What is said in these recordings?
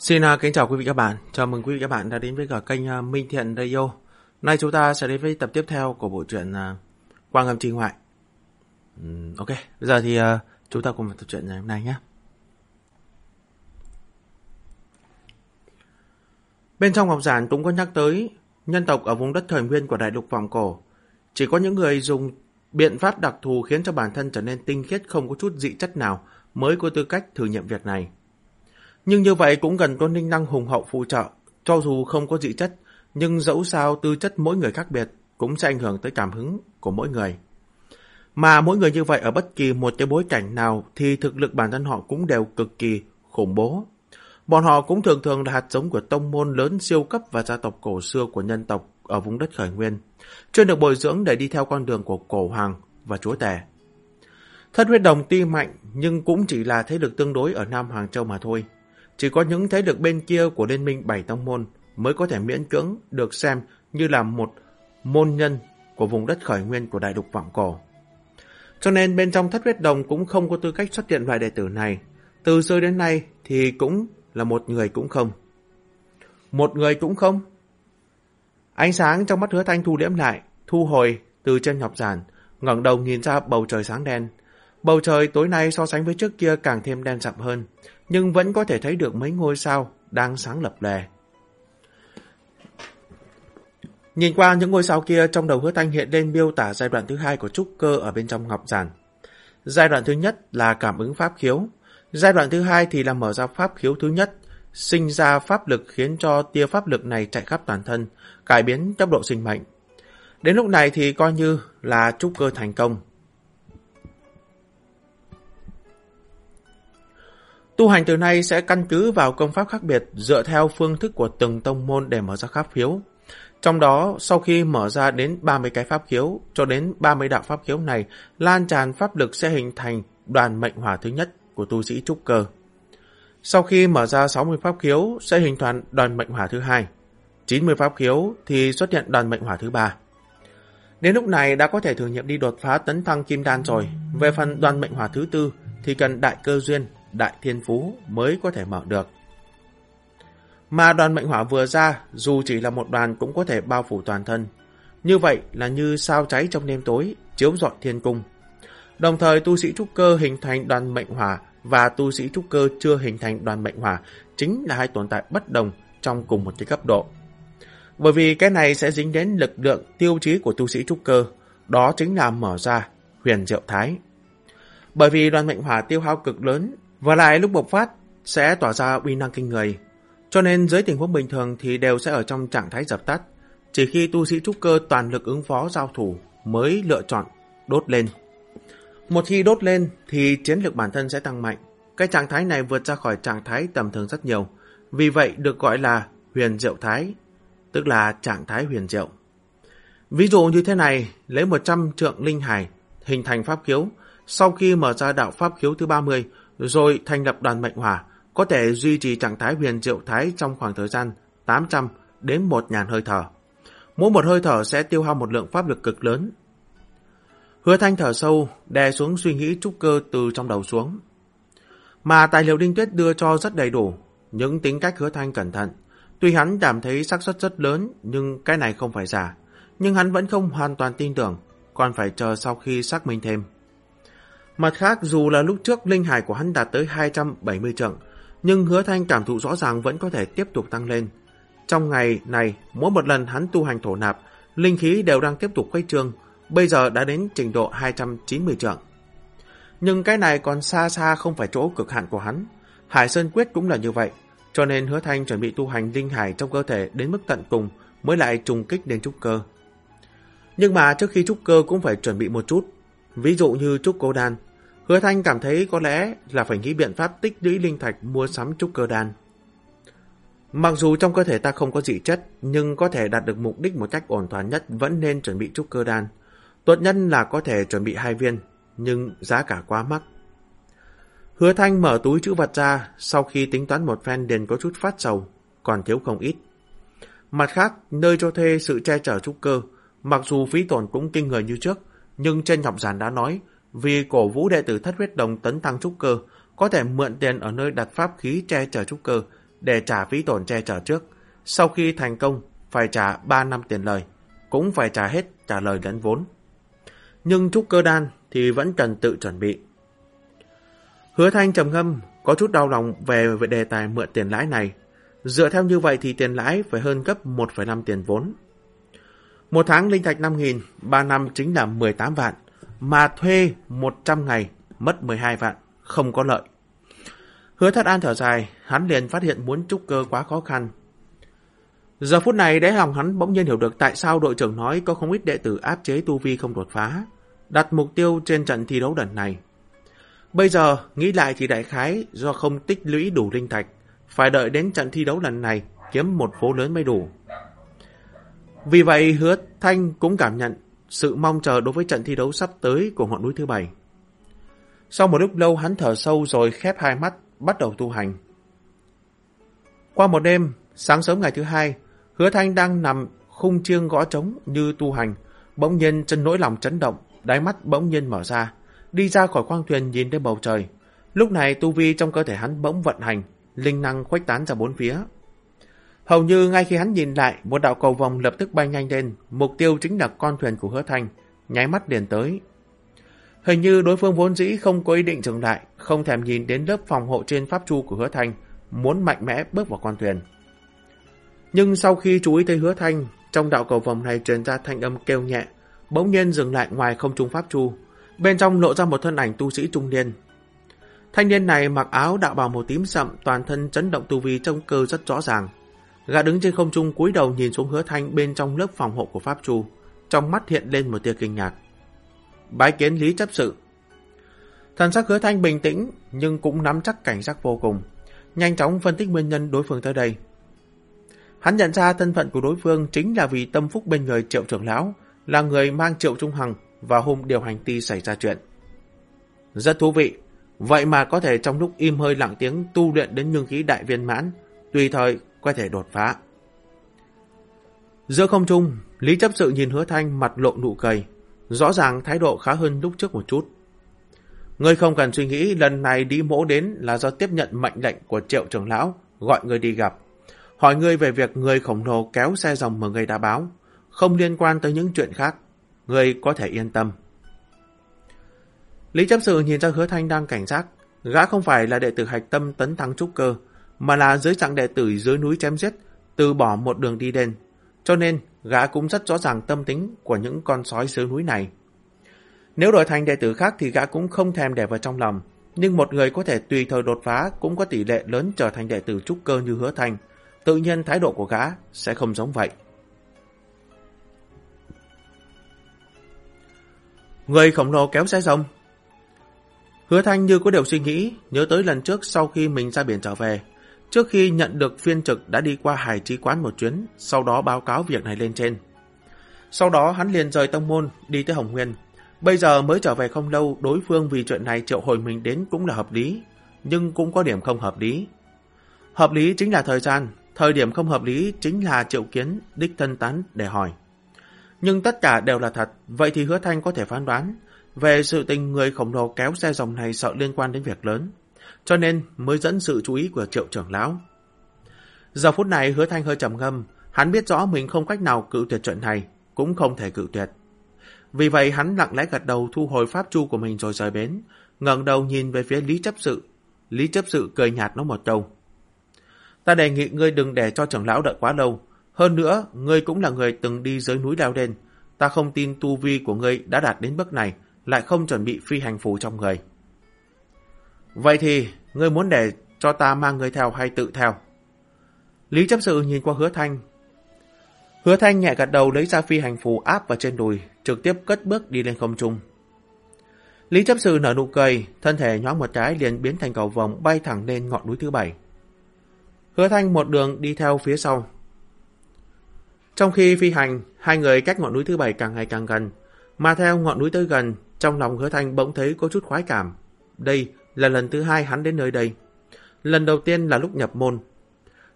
Xin à, kính chào quý vị các bạn. Chào mừng quý vị các bạn đã đến với cả kênh à, Minh Thiện Radio. Nay chúng ta sẽ đến với tập tiếp theo của bộ truyện à, Quang Âm Trinh Hoại. Ok, bây giờ thì chúng ta cùng vào tập truyện ngày hôm nay nhé. Bên trong ngọc giản cũng có nhắc tới nhân tộc ở vùng đất thời nguyên của đại lục vòng cổ. Chỉ có những người dùng biện pháp đặc thù khiến cho bản thân trở nên tinh khiết không có chút dị chất nào mới có tư cách thử nghiệm việc này. Nhưng như vậy cũng cần có ninh năng hùng hậu phụ trợ, cho dù không có dị chất, nhưng dẫu sao tư chất mỗi người khác biệt cũng sẽ ảnh hưởng tới cảm hứng của mỗi người. Mà mỗi người như vậy ở bất kỳ một cái bối cảnh nào thì thực lực bản thân họ cũng đều cực kỳ khủng bố. Bọn họ cũng thường thường là hạt giống của tông môn lớn siêu cấp và gia tộc cổ xưa của nhân tộc ở vùng đất khởi nguyên, chuyên được bồi dưỡng để đi theo con đường của cổ hoàng và chúa tể. Thất huyết đồng tuy mạnh nhưng cũng chỉ là thế lực tương đối ở Nam Hoàng Châu mà thôi. Chỉ có những thế lực bên kia của Liên minh Bảy Tông Môn mới có thể miễn cưỡng được xem như là một môn nhân của vùng đất khởi nguyên của đại lục vọng cổ. Cho nên bên trong thất huyết đồng cũng không có tư cách xuất hiện loại đệ tử này. Từ xưa đến nay thì cũng là một người cũng không. Một người cũng không. Ánh sáng trong mắt hứa thanh thu liễm lại, thu hồi từ trên ngọc giản, ngẩng đầu nhìn ra bầu trời sáng đen. Bầu trời tối nay so sánh với trước kia càng thêm đen sậm hơn, nhưng vẫn có thể thấy được mấy ngôi sao đang sáng lập lè. Nhìn qua những ngôi sao kia trong đầu hứa thanh hiện lên miêu tả giai đoạn thứ hai của trúc cơ ở bên trong ngọc giản. Giai đoạn thứ nhất là cảm ứng pháp khiếu. Giai đoạn thứ hai thì là mở ra pháp khiếu thứ nhất, sinh ra pháp lực khiến cho tia pháp lực này chạy khắp toàn thân, cải biến tốc độ sinh mệnh. Đến lúc này thì coi như là trúc cơ thành công. Tu hành từ nay sẽ căn cứ vào công pháp khác biệt dựa theo phương thức của từng tông môn để mở ra pháp khiếu. Trong đó, sau khi mở ra đến 30 cái pháp khiếu, cho đến 30 đạo pháp khiếu này, lan tràn pháp lực sẽ hình thành đoàn mệnh hỏa thứ nhất của tu sĩ trúc cơ. Sau khi mở ra 60 pháp khiếu, sẽ hình thành đoàn mệnh hỏa thứ hai. 90 pháp khiếu thì xuất hiện đoàn mệnh hỏa thứ ba. Đến lúc này đã có thể thử nghiệm đi đột phá tấn thăng kim đan rồi. Về phần đoàn mệnh hỏa thứ tư thì cần đại cơ duyên đại thiên phú mới có thể mở được. Mà đoàn mệnh hỏa vừa ra, dù chỉ là một đoàn cũng có thể bao phủ toàn thân. Như vậy là như sao cháy trong đêm tối, chiếu rọi thiên cung. Đồng thời tu sĩ trúc cơ hình thành đoàn mệnh hỏa và tu sĩ trúc cơ chưa hình thành đoàn mệnh hỏa chính là hai tồn tại bất đồng trong cùng một cái cấp độ. Bởi vì cái này sẽ dính đến lực lượng tiêu chí của tu sĩ trúc cơ, đó chính là mở ra huyền diệu thái. Bởi vì đoàn mệnh hỏa tiêu hao cực lớn và lại lúc bộc phát sẽ tỏa ra uy năng kinh người. Cho nên dưới tình huống bình thường thì đều sẽ ở trong trạng thái dập tắt. Chỉ khi tu sĩ trúc cơ toàn lực ứng phó giao thủ mới lựa chọn đốt lên. Một khi đốt lên thì chiến lược bản thân sẽ tăng mạnh. Cái trạng thái này vượt ra khỏi trạng thái tầm thường rất nhiều. Vì vậy được gọi là huyền diệu thái, tức là trạng thái huyền diệu. Ví dụ như thế này, lấy 100 trượng linh hải hình thành pháp khiếu, sau khi mở ra đạo pháp khiếu thứ 30, rồi thành lập đoàn mệnh hỏa, có thể duy trì trạng thái huyền diệu thái trong khoảng thời gian 800 đến 1.000 hơi thở. Mỗi một hơi thở sẽ tiêu hao một lượng pháp lực cực lớn. Hứa thanh thở sâu, đè xuống suy nghĩ trúc cơ từ trong đầu xuống. Mà tài liệu Đinh Tuyết đưa cho rất đầy đủ, những tính cách hứa thanh cẩn thận. Tuy hắn cảm thấy xác suất rất lớn, nhưng cái này không phải giả. Nhưng hắn vẫn không hoàn toàn tin tưởng, còn phải chờ sau khi xác minh thêm. Mặt khác, dù là lúc trước linh hải của hắn đạt tới 270 trượng, nhưng hứa thanh cảm thụ rõ ràng vẫn có thể tiếp tục tăng lên. Trong ngày này, mỗi một lần hắn tu hành thổ nạp, linh khí đều đang tiếp tục khuếch trương, bây giờ đã đến trình độ 290 trượng. Nhưng cái này còn xa xa không phải chỗ cực hạn của hắn. Hải Sơn Quyết cũng là như vậy, cho nên hứa thanh chuẩn bị tu hành linh hải trong cơ thể đến mức tận cùng mới lại trùng kích đến trúc cơ. Nhưng mà trước khi trúc cơ cũng phải chuẩn bị một chút. Ví dụ như trúc cô đan, Hứa Thanh cảm thấy có lẽ là phải nghĩ biện pháp tích lũy linh thạch mua sắm trúc cơ đan. Mặc dù trong cơ thể ta không có dị chất, nhưng có thể đạt được mục đích một cách ổn thỏa nhất vẫn nên chuẩn bị trúc cơ đan. Tốt nhất là có thể chuẩn bị hai viên, nhưng giá cả quá mắc. Hứa Thanh mở túi chữ vật ra, sau khi tính toán một phen đền có chút phát sầu, còn thiếu không ít. Mặt khác, nơi cho thuê sự che chở trúc cơ, mặc dù phí tổn cũng kinh người như trước, nhưng trên ngọc giản đã nói vì cổ vũ đệ tử thất huyết đồng tấn thăng trúc cơ, có thể mượn tiền ở nơi đặt pháp khí che chở trúc cơ, để trả phí tổn che chở trước. Sau khi thành công, phải trả 3 năm tiền lời, cũng phải trả hết trả lời lẫn vốn. Nhưng trúc cơ đan thì vẫn cần tự chuẩn bị. Hứa Thanh trầm ngâm, có chút đau lòng về về đề tài mượn tiền lãi này. Dựa theo như vậy thì tiền lãi phải hơn gấp 1,5 tiền vốn. Một tháng linh thạch 5.000, 3 năm chính là 18 vạn, mà thuê 100 ngày mất 12 vạn, không có lợi. Hứa thất an thở dài, hắn liền phát hiện muốn trúc cơ quá khó khăn. Giờ phút này đáy lòng hắn bỗng nhiên hiểu được tại sao đội trưởng nói có không ít đệ tử áp chế tu vi không đột phá, đặt mục tiêu trên trận thi đấu lần này. Bây giờ, nghĩ lại thì đại khái do không tích lũy đủ linh thạch, phải đợi đến trận thi đấu lần này kiếm một phố lớn mới đủ. Vì vậy hứa Thanh cũng cảm nhận sự mong chờ đối với trận thi đấu sắp tới của ngọn núi thứ bảy. Sau một lúc lâu hắn thở sâu rồi khép hai mắt, bắt đầu tu hành. Qua một đêm, sáng sớm ngày thứ hai, hứa Thanh đang nằm khung chiêng gõ trống như tu hành, bỗng nhiên chân nỗi lòng chấn động, đáy mắt bỗng nhiên mở ra, đi ra khỏi khoang thuyền nhìn lên bầu trời. Lúc này tu vi trong cơ thể hắn bỗng vận hành, linh năng khuếch tán ra bốn phía. Hầu như ngay khi hắn nhìn lại, một đạo cầu vòng lập tức bay nhanh lên, mục tiêu chính là con thuyền của hứa thanh, nháy mắt liền tới. Hình như đối phương vốn dĩ không có ý định dừng lại, không thèm nhìn đến lớp phòng hộ trên pháp chu của hứa thanh, muốn mạnh mẽ bước vào con thuyền. Nhưng sau khi chú ý thấy hứa thanh, trong đạo cầu vòng này truyền ra thanh âm kêu nhẹ, bỗng nhiên dừng lại ngoài không trung pháp chu. Bên trong lộ ra một thân ảnh tu sĩ trung niên. Thanh niên này mặc áo đạo bào màu tím sậm, toàn thân chấn động tu vi trong cơ rất rõ ràng. Gã đứng trên không trung cúi đầu nhìn xuống hứa thanh bên trong lớp phòng hộ của Pháp Chu, trong mắt hiện lên một tia kinh ngạc. Bái kiến lý chấp sự. Thần sắc hứa thanh bình tĩnh, nhưng cũng nắm chắc cảnh giác vô cùng. Nhanh chóng phân tích nguyên nhân đối phương tới đây. Hắn nhận ra thân phận của đối phương chính là vì tâm phúc bên người triệu trưởng lão, là người mang triệu trung hằng và hôm điều hành ti xảy ra chuyện. Rất thú vị, vậy mà có thể trong lúc im hơi lặng tiếng tu luyện đến nhương khí đại viên mãn, tùy thời có thể đột phá. Giữa không trung, Lý chấp sự nhìn hứa thanh mặt lộ nụ cười, rõ ràng thái độ khá hơn lúc trước một chút. Ngươi không cần suy nghĩ lần này đi mỗ đến là do tiếp nhận mệnh lệnh của triệu trưởng lão, gọi ngươi đi gặp. Hỏi ngươi về việc người khổng lồ kéo xe dòng mà ngươi đã báo, không liên quan tới những chuyện khác. Ngươi có thể yên tâm. Lý chấp sự nhìn ra hứa thanh đang cảnh giác, gã không phải là đệ tử hạch tâm tấn thắng trúc cơ, mà là dưới dạng đệ tử dưới núi chém giết, từ bỏ một đường đi đen. Cho nên, gã cũng rất rõ ràng tâm tính của những con sói dưới núi này. Nếu đổi thành đệ tử khác thì gã cũng không thèm để vào trong lòng, nhưng một người có thể tùy thời đột phá cũng có tỷ lệ lớn trở thành đệ tử trúc cơ như hứa thành, tự nhiên thái độ của gã sẽ không giống vậy. Người khổng lồ kéo xe rồng. Hứa Thanh như có điều suy nghĩ, nhớ tới lần trước sau khi mình ra biển trở về, Trước khi nhận được phiên trực đã đi qua hải trí quán một chuyến, sau đó báo cáo việc này lên trên. Sau đó hắn liền rời tông môn, đi tới Hồng Nguyên. Bây giờ mới trở về không lâu, đối phương vì chuyện này triệu hồi mình đến cũng là hợp lý, nhưng cũng có điểm không hợp lý. Hợp lý chính là thời gian, thời điểm không hợp lý chính là triệu kiến, đích thân tán để hỏi. Nhưng tất cả đều là thật, vậy thì hứa thanh có thể phán đoán về sự tình người khổng lồ kéo xe dòng này sợ liên quan đến việc lớn cho nên mới dẫn sự chú ý của triệu trưởng lão. Giờ phút này hứa thanh hơi trầm ngâm, hắn biết rõ mình không cách nào cự tuyệt chuyện này, cũng không thể cự tuyệt. Vì vậy hắn lặng lẽ gật đầu thu hồi pháp chu của mình rồi rời bến, ngẩng đầu nhìn về phía Lý chấp sự. Lý chấp sự cười nhạt nó một câu. Ta đề nghị ngươi đừng để cho trưởng lão đợi quá lâu. Hơn nữa, ngươi cũng là người từng đi dưới núi đao đen. Ta không tin tu vi của ngươi đã đạt đến bước này, lại không chuẩn bị phi hành phù trong người. Vậy thì, ngươi muốn để cho ta mang ngươi theo hay tự theo? Lý chấp sự nhìn qua hứa thanh. Hứa thanh nhẹ gật đầu lấy ra phi hành phù áp vào trên đùi, trực tiếp cất bước đi lên không trung. Lý chấp sự nở nụ cười, thân thể nhóm một trái liền biến thành cầu vòng bay thẳng lên ngọn núi thứ bảy. Hứa thanh một đường đi theo phía sau. Trong khi phi hành, hai người cách ngọn núi thứ bảy càng ngày càng gần, mà theo ngọn núi tới gần, trong lòng hứa thanh bỗng thấy có chút khoái cảm. Đây là lần thứ hai hắn đến nơi đây. Lần đầu tiên là lúc nhập môn.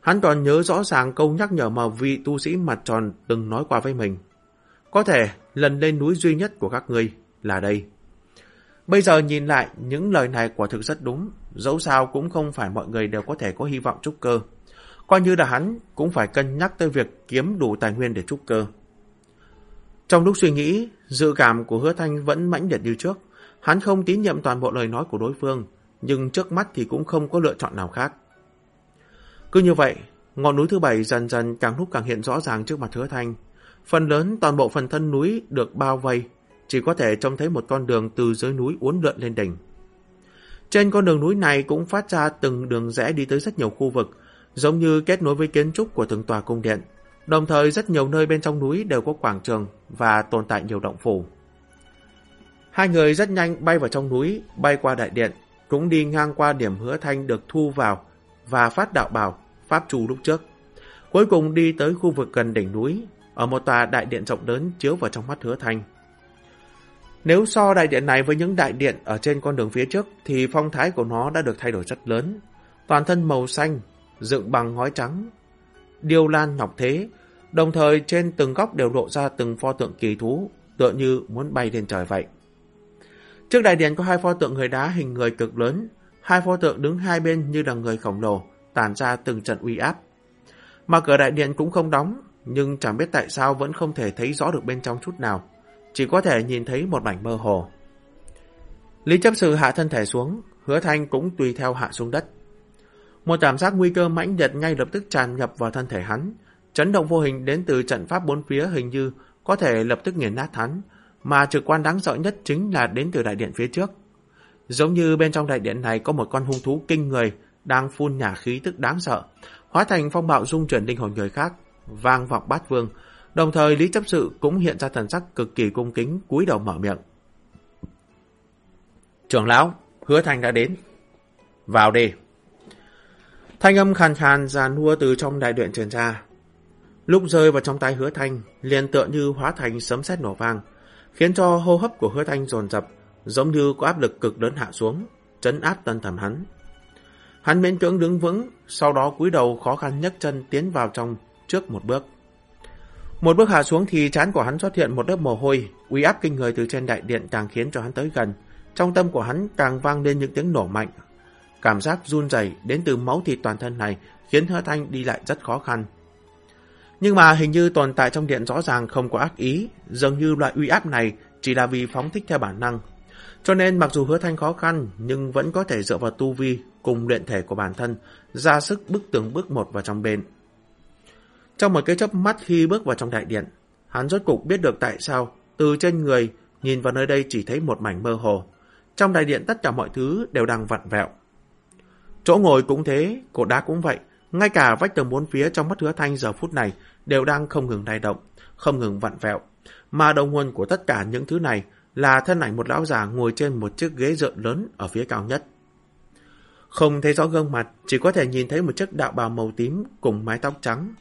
Hắn còn nhớ rõ ràng câu nhắc nhở mà vị tu sĩ mặt tròn từng nói qua với mình. Có thể lần lên núi duy nhất của các ngươi là đây. Bây giờ nhìn lại, những lời này quả thực rất đúng, dẫu sao cũng không phải mọi người đều có thể có hy vọng trúc cơ. Coi như là hắn cũng phải cân nhắc tới việc kiếm đủ tài nguyên để trúc cơ. Trong lúc suy nghĩ, dự cảm của hứa thanh vẫn mãnh liệt như trước. Hắn không tín nhiệm toàn bộ lời nói của đối phương, nhưng trước mắt thì cũng không có lựa chọn nào khác. Cứ như vậy, ngọn núi thứ bảy dần dần càng lúc càng hiện rõ ràng trước mặt hứa thanh. Phần lớn toàn bộ phần thân núi được bao vây, chỉ có thể trông thấy một con đường từ dưới núi uốn lượn lên đỉnh. Trên con đường núi này cũng phát ra từng đường rẽ đi tới rất nhiều khu vực, giống như kết nối với kiến trúc của từng tòa cung điện. Đồng thời rất nhiều nơi bên trong núi đều có quảng trường và tồn tại nhiều động phủ. Hai người rất nhanh bay vào trong núi, bay qua đại điện, cũng đi ngang qua điểm hứa thanh được thu vào và phát đạo bảo, pháp trù lúc trước. Cuối cùng đi tới khu vực gần đỉnh núi, ở một tòa đại điện rộng lớn chiếu vào trong mắt hứa thanh. Nếu so đại điện này với những đại điện ở trên con đường phía trước thì phong thái của nó đã được thay đổi rất lớn. Toàn thân màu xanh, dựng bằng ngói trắng, điêu lan ngọc thế, đồng thời trên từng góc đều lộ ra từng pho tượng kỳ thú, tựa như muốn bay lên trời vậy. Trước đại điện có hai pho tượng người đá hình người cực lớn, hai pho tượng đứng hai bên như là người khổng lồ, tàn ra từng trận uy áp. Mà cửa đại điện cũng không đóng, nhưng chẳng biết tại sao vẫn không thể thấy rõ được bên trong chút nào, chỉ có thể nhìn thấy một mảnh mơ hồ. Lý chấp sự hạ thân thể xuống, hứa thanh cũng tùy theo hạ xuống đất. Một cảm giác nguy cơ mãnh liệt ngay lập tức tràn nhập vào thân thể hắn. Chấn động vô hình đến từ trận pháp bốn phía hình như có thể lập tức nghiền nát hắn, mà trực quan đáng sợ nhất chính là đến từ đại điện phía trước. Giống như bên trong đại điện này có một con hung thú kinh người đang phun nhả khí tức đáng sợ, hóa thành phong bạo dung chuyển linh hồn người khác, vang vọng bát vương. Đồng thời Lý chấp sự cũng hiện ra thần sắc cực kỳ cung kính cúi đầu mở miệng. Trưởng lão, hứa thành đã đến. Vào đi. Thanh âm khàn khàn già nua từ trong đại điện truyền ra. Lúc rơi vào trong tay hứa thanh, liền tựa như hóa thành sấm sét nổ vang, khiến cho hô hấp của hứa thanh dồn dập, giống như có áp lực cực lớn hạ xuống, chấn áp tân thần hắn. Hắn miễn cưỡng đứng vững, sau đó cúi đầu khó khăn nhấc chân tiến vào trong trước một bước. Một bước hạ xuống thì chán của hắn xuất hiện một lớp mồ hôi, uy áp kinh người từ trên đại điện càng khiến cho hắn tới gần. Trong tâm của hắn càng vang lên những tiếng nổ mạnh, Cảm giác run rẩy đến từ máu thịt toàn thân này khiến hứa thanh đi lại rất khó khăn. Nhưng mà hình như tồn tại trong điện rõ ràng không có ác ý, dường như loại uy áp này chỉ là vì phóng thích theo bản năng. Cho nên mặc dù hứa thanh khó khăn, nhưng vẫn có thể dựa vào tu vi cùng luyện thể của bản thân, ra sức bước từng bước một vào trong bên. Trong một cái chớp mắt khi bước vào trong đại điện, hắn rốt cục biết được tại sao từ trên người nhìn vào nơi đây chỉ thấy một mảnh mơ hồ. Trong đại điện tất cả mọi thứ đều đang vặn vẹo. Chỗ ngồi cũng thế, cột đá cũng vậy. Ngay cả vách tường bốn phía trong mắt hứa thanh giờ phút này đều đang không ngừng lay động, không ngừng vặn vẹo. Mà đầu nguồn của tất cả những thứ này là thân ảnh một lão già ngồi trên một chiếc ghế dựa lớn ở phía cao nhất. Không thấy rõ gương mặt, chỉ có thể nhìn thấy một chiếc đạo bào màu tím cùng mái tóc trắng.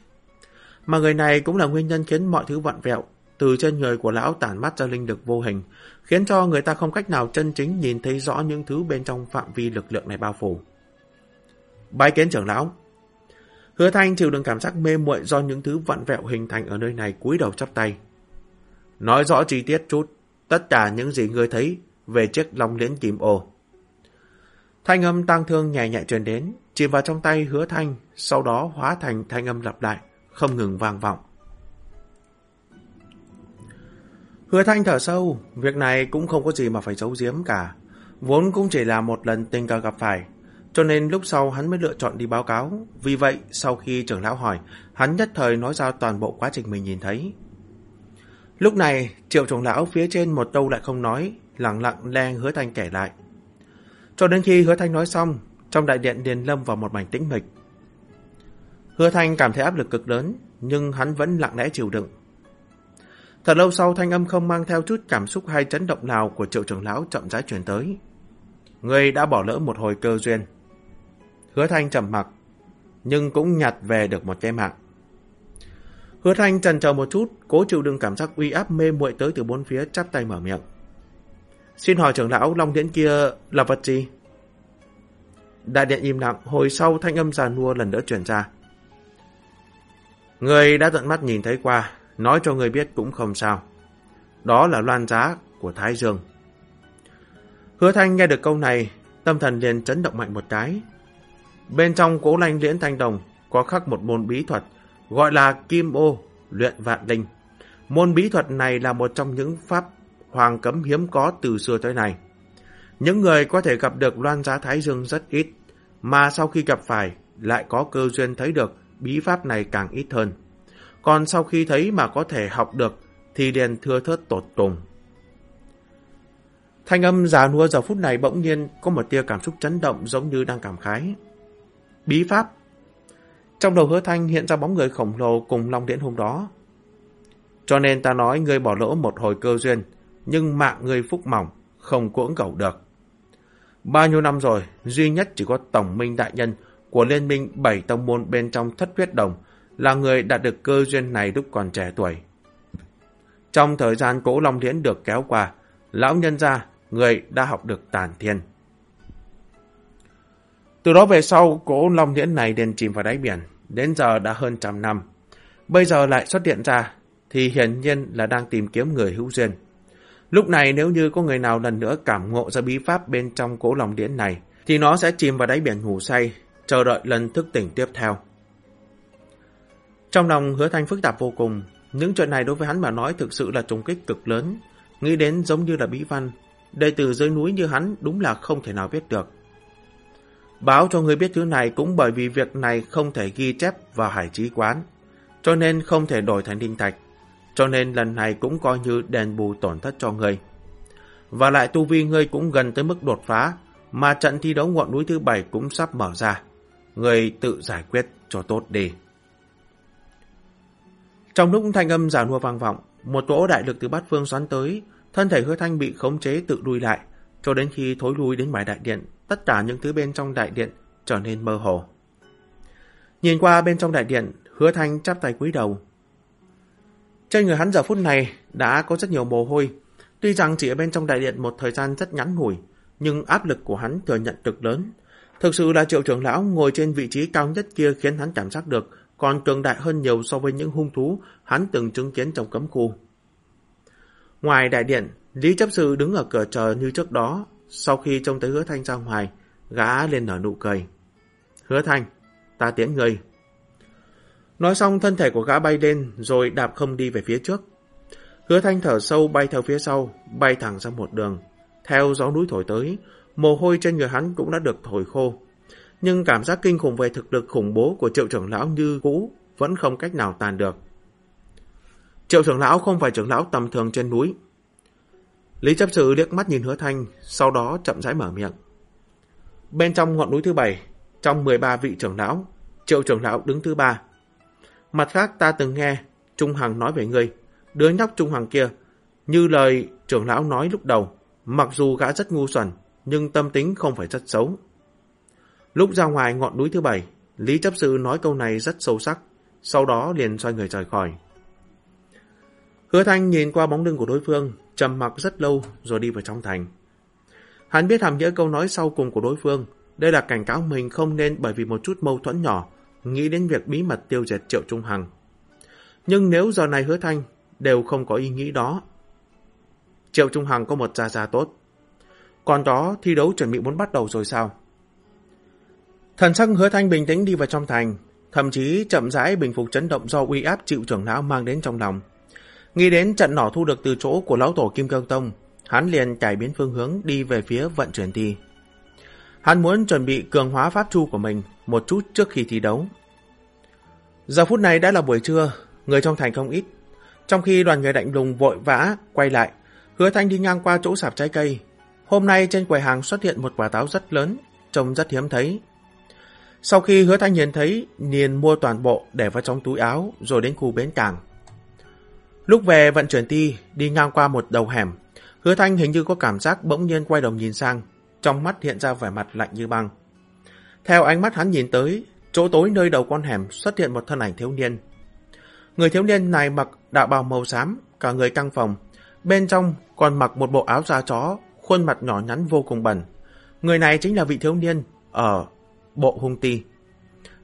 Mà người này cũng là nguyên nhân khiến mọi thứ vặn vẹo, từ trên người của lão tản mắt ra linh lực vô hình, khiến cho người ta không cách nào chân chính nhìn thấy rõ những thứ bên trong phạm vi lực lượng này bao phủ. Bái kiến trưởng lão. Hứa Thanh chịu đựng cảm giác mê muội do những thứ vặn vẹo hình thành ở nơi này cúi đầu chắp tay. Nói rõ chi tiết chút, tất cả những gì ngươi thấy về chiếc long liễn kim ô. Thanh âm tang thương nhẹ nhẹ truyền đến, chìm vào trong tay hứa thanh, sau đó hóa thành thanh âm lặp lại, không ngừng vang vọng. Hứa thanh thở sâu, việc này cũng không có gì mà phải giấu giếm cả. Vốn cũng chỉ là một lần tình cờ gặp phải, cho nên lúc sau hắn mới lựa chọn đi báo cáo. Vì vậy, sau khi trưởng lão hỏi, hắn nhất thời nói ra toàn bộ quá trình mình nhìn thấy. Lúc này, triệu trưởng lão phía trên một đâu lại không nói, lặng lặng len hứa thanh kể lại. Cho đến khi hứa thanh nói xong, trong đại điện liền lâm vào một mảnh tĩnh mịch. Hứa thanh cảm thấy áp lực cực lớn, nhưng hắn vẫn lặng lẽ chịu đựng. Thật lâu sau thanh âm không mang theo chút cảm xúc hay chấn động nào của triệu trưởng lão chậm rãi chuyển tới. Người đã bỏ lỡ một hồi cơ duyên. Hứa Thanh trầm mặc, nhưng cũng nhặt về được một cái mạng. Hứa Thanh trần chờ một chút, cố chịu đựng cảm giác uy áp mê muội tới từ bốn phía chắp tay mở miệng. Xin hỏi trưởng lão Long Điễn kia là vật gì? Đại điện im lặng, hồi sau thanh âm già nua lần nữa truyền ra. Người đã tận mắt nhìn thấy qua, nói cho người biết cũng không sao. Đó là loan giá của Thái Dương. Hứa Thanh nghe được câu này, tâm thần liền chấn động mạnh một cái. Bên trong cố lanh liễn thanh đồng có khắc một môn bí thuật gọi là Kim Ô, luyện vạn linh. Môn bí thuật này là một trong những pháp hoàng cấm hiếm có từ xưa tới nay. Những người có thể gặp được loan giá Thái Dương rất ít, mà sau khi gặp phải lại có cơ duyên thấy được bí pháp này càng ít hơn. Còn sau khi thấy mà có thể học được thì liền thưa thớt tột cùng. Thanh âm già nua giờ phút này bỗng nhiên có một tia cảm xúc chấn động giống như đang cảm khái. Bí pháp. Trong đầu hứa thanh hiện ra bóng người khổng lồ cùng Long Điễn hôm đó. Cho nên ta nói người bỏ lỡ một hồi cơ duyên, nhưng mạng người phúc mỏng, không cuỗng cầu được. Bao nhiêu năm rồi, duy nhất chỉ có Tổng minh Đại Nhân của Liên minh bảy tông môn bên trong thất huyết đồng là người đạt được cơ duyên này lúc còn trẻ tuổi. Trong thời gian cổ Long Điễn được kéo qua, lão nhân gia, người đã học được tàn thiên. Từ đó về sau, cỗ Long Điển này đền chìm vào đáy biển, đến giờ đã hơn trăm năm. Bây giờ lại xuất hiện ra, thì hiển nhiên là đang tìm kiếm người hữu duyên. Lúc này nếu như có người nào lần nữa cảm ngộ ra bí pháp bên trong cỗ lòng điển này, thì nó sẽ chìm vào đáy biển ngủ say, chờ đợi lần thức tỉnh tiếp theo. Trong lòng hứa thanh phức tạp vô cùng, những chuyện này đối với hắn mà nói thực sự là trùng kích cực lớn, nghĩ đến giống như là bí văn, đệ tử dưới núi như hắn đúng là không thể nào biết được. Báo cho người biết thứ này cũng bởi vì việc này không thể ghi chép vào hải trí quán, cho nên không thể đổi thành đinh thạch, cho nên lần này cũng coi như đền bù tổn thất cho người. Và lại tu vi ngươi cũng gần tới mức đột phá, mà trận thi đấu ngọn núi thứ bảy cũng sắp mở ra. Người tự giải quyết cho tốt đi. Trong lúc thanh âm giả nua vang vọng, một cỗ đại lực từ bát phương xoắn tới, thân thể hứa thanh bị khống chế tự đuôi lại, cho đến khi thối lui đến ngoài đại điện, tất cả những thứ bên trong đại điện trở nên mơ hồ. Nhìn qua bên trong đại điện, hứa thanh chắp tay cúi đầu. Trên người hắn giờ phút này đã có rất nhiều mồ hôi, tuy rằng chỉ ở bên trong đại điện một thời gian rất ngắn ngủi, nhưng áp lực của hắn thừa nhận cực lớn. Thực sự là triệu trưởng lão ngồi trên vị trí cao nhất kia khiến hắn cảm giác được còn cường đại hơn nhiều so với những hung thú hắn từng chứng kiến trong cấm khu. Ngoài đại điện, Lý chấp sự đứng ở cửa chờ như trước đó, sau khi trông thấy hứa thanh ra ngoài, gã lên nở nụ cười. Hứa thanh, ta tiễn ngươi. Nói xong thân thể của gã bay lên rồi đạp không đi về phía trước. Hứa thanh thở sâu bay theo phía sau, bay thẳng ra một đường. Theo gió núi thổi tới, mồ hôi trên người hắn cũng đã được thổi khô. Nhưng cảm giác kinh khủng về thực lực khủng bố của triệu trưởng lão như cũ vẫn không cách nào tàn được. Triệu trưởng lão không phải trưởng lão tầm thường trên núi. Lý chấp sự liếc mắt nhìn hứa thanh, sau đó chậm rãi mở miệng. Bên trong ngọn núi thứ bảy, trong 13 vị trưởng lão, triệu trưởng lão đứng thứ ba. Mặt khác ta từng nghe Trung Hằng nói về ngươi, đứa nhóc Trung Hằng kia, như lời trưởng lão nói lúc đầu, mặc dù gã rất ngu xuẩn, nhưng tâm tính không phải rất xấu. Lúc ra ngoài ngọn núi thứ bảy, Lý chấp sự nói câu này rất sâu sắc, sau đó liền xoay người rời khỏi. Hứa Thanh nhìn qua bóng lưng của đối phương, trầm mặc rất lâu rồi đi vào trong thành. Hắn biết hàm nghĩa câu nói sau cùng của đối phương, đây là cảnh cáo mình không nên bởi vì một chút mâu thuẫn nhỏ, nghĩ đến việc bí mật tiêu diệt Triệu Trung Hằng. Nhưng nếu giờ này hứa Thanh đều không có ý nghĩ đó, Triệu Trung Hằng có một gia gia tốt. Còn đó thi đấu chuẩn bị muốn bắt đầu rồi sao? Thần sắc hứa Thanh bình tĩnh đi vào trong thành, thậm chí chậm rãi bình phục chấn động do uy áp chịu trưởng não mang đến trong lòng. Nghĩ đến trận nỏ thu được từ chỗ của lão tổ Kim Cương Tông, hắn liền cải biến phương hướng đi về phía vận chuyển thi. Hắn muốn chuẩn bị cường hóa pháp chu của mình một chút trước khi thi đấu. Giờ phút này đã là buổi trưa, người trong thành không ít. Trong khi đoàn người đạnh lùng vội vã quay lại, hứa thanh đi ngang qua chỗ sạp trái cây. Hôm nay trên quầy hàng xuất hiện một quả táo rất lớn, trông rất hiếm thấy. Sau khi hứa thanh nhìn thấy, liền mua toàn bộ để vào trong túi áo rồi đến khu bến cảng. Lúc về vận chuyển ti, đi ngang qua một đầu hẻm, hứa thanh hình như có cảm giác bỗng nhiên quay đầu nhìn sang, trong mắt hiện ra vẻ mặt lạnh như băng. Theo ánh mắt hắn nhìn tới, chỗ tối nơi đầu con hẻm xuất hiện một thân ảnh thiếu niên. Người thiếu niên này mặc đạo bào màu xám, cả người căng phòng, bên trong còn mặc một bộ áo da chó, khuôn mặt nhỏ nhắn vô cùng bẩn. Người này chính là vị thiếu niên ở bộ hung ti.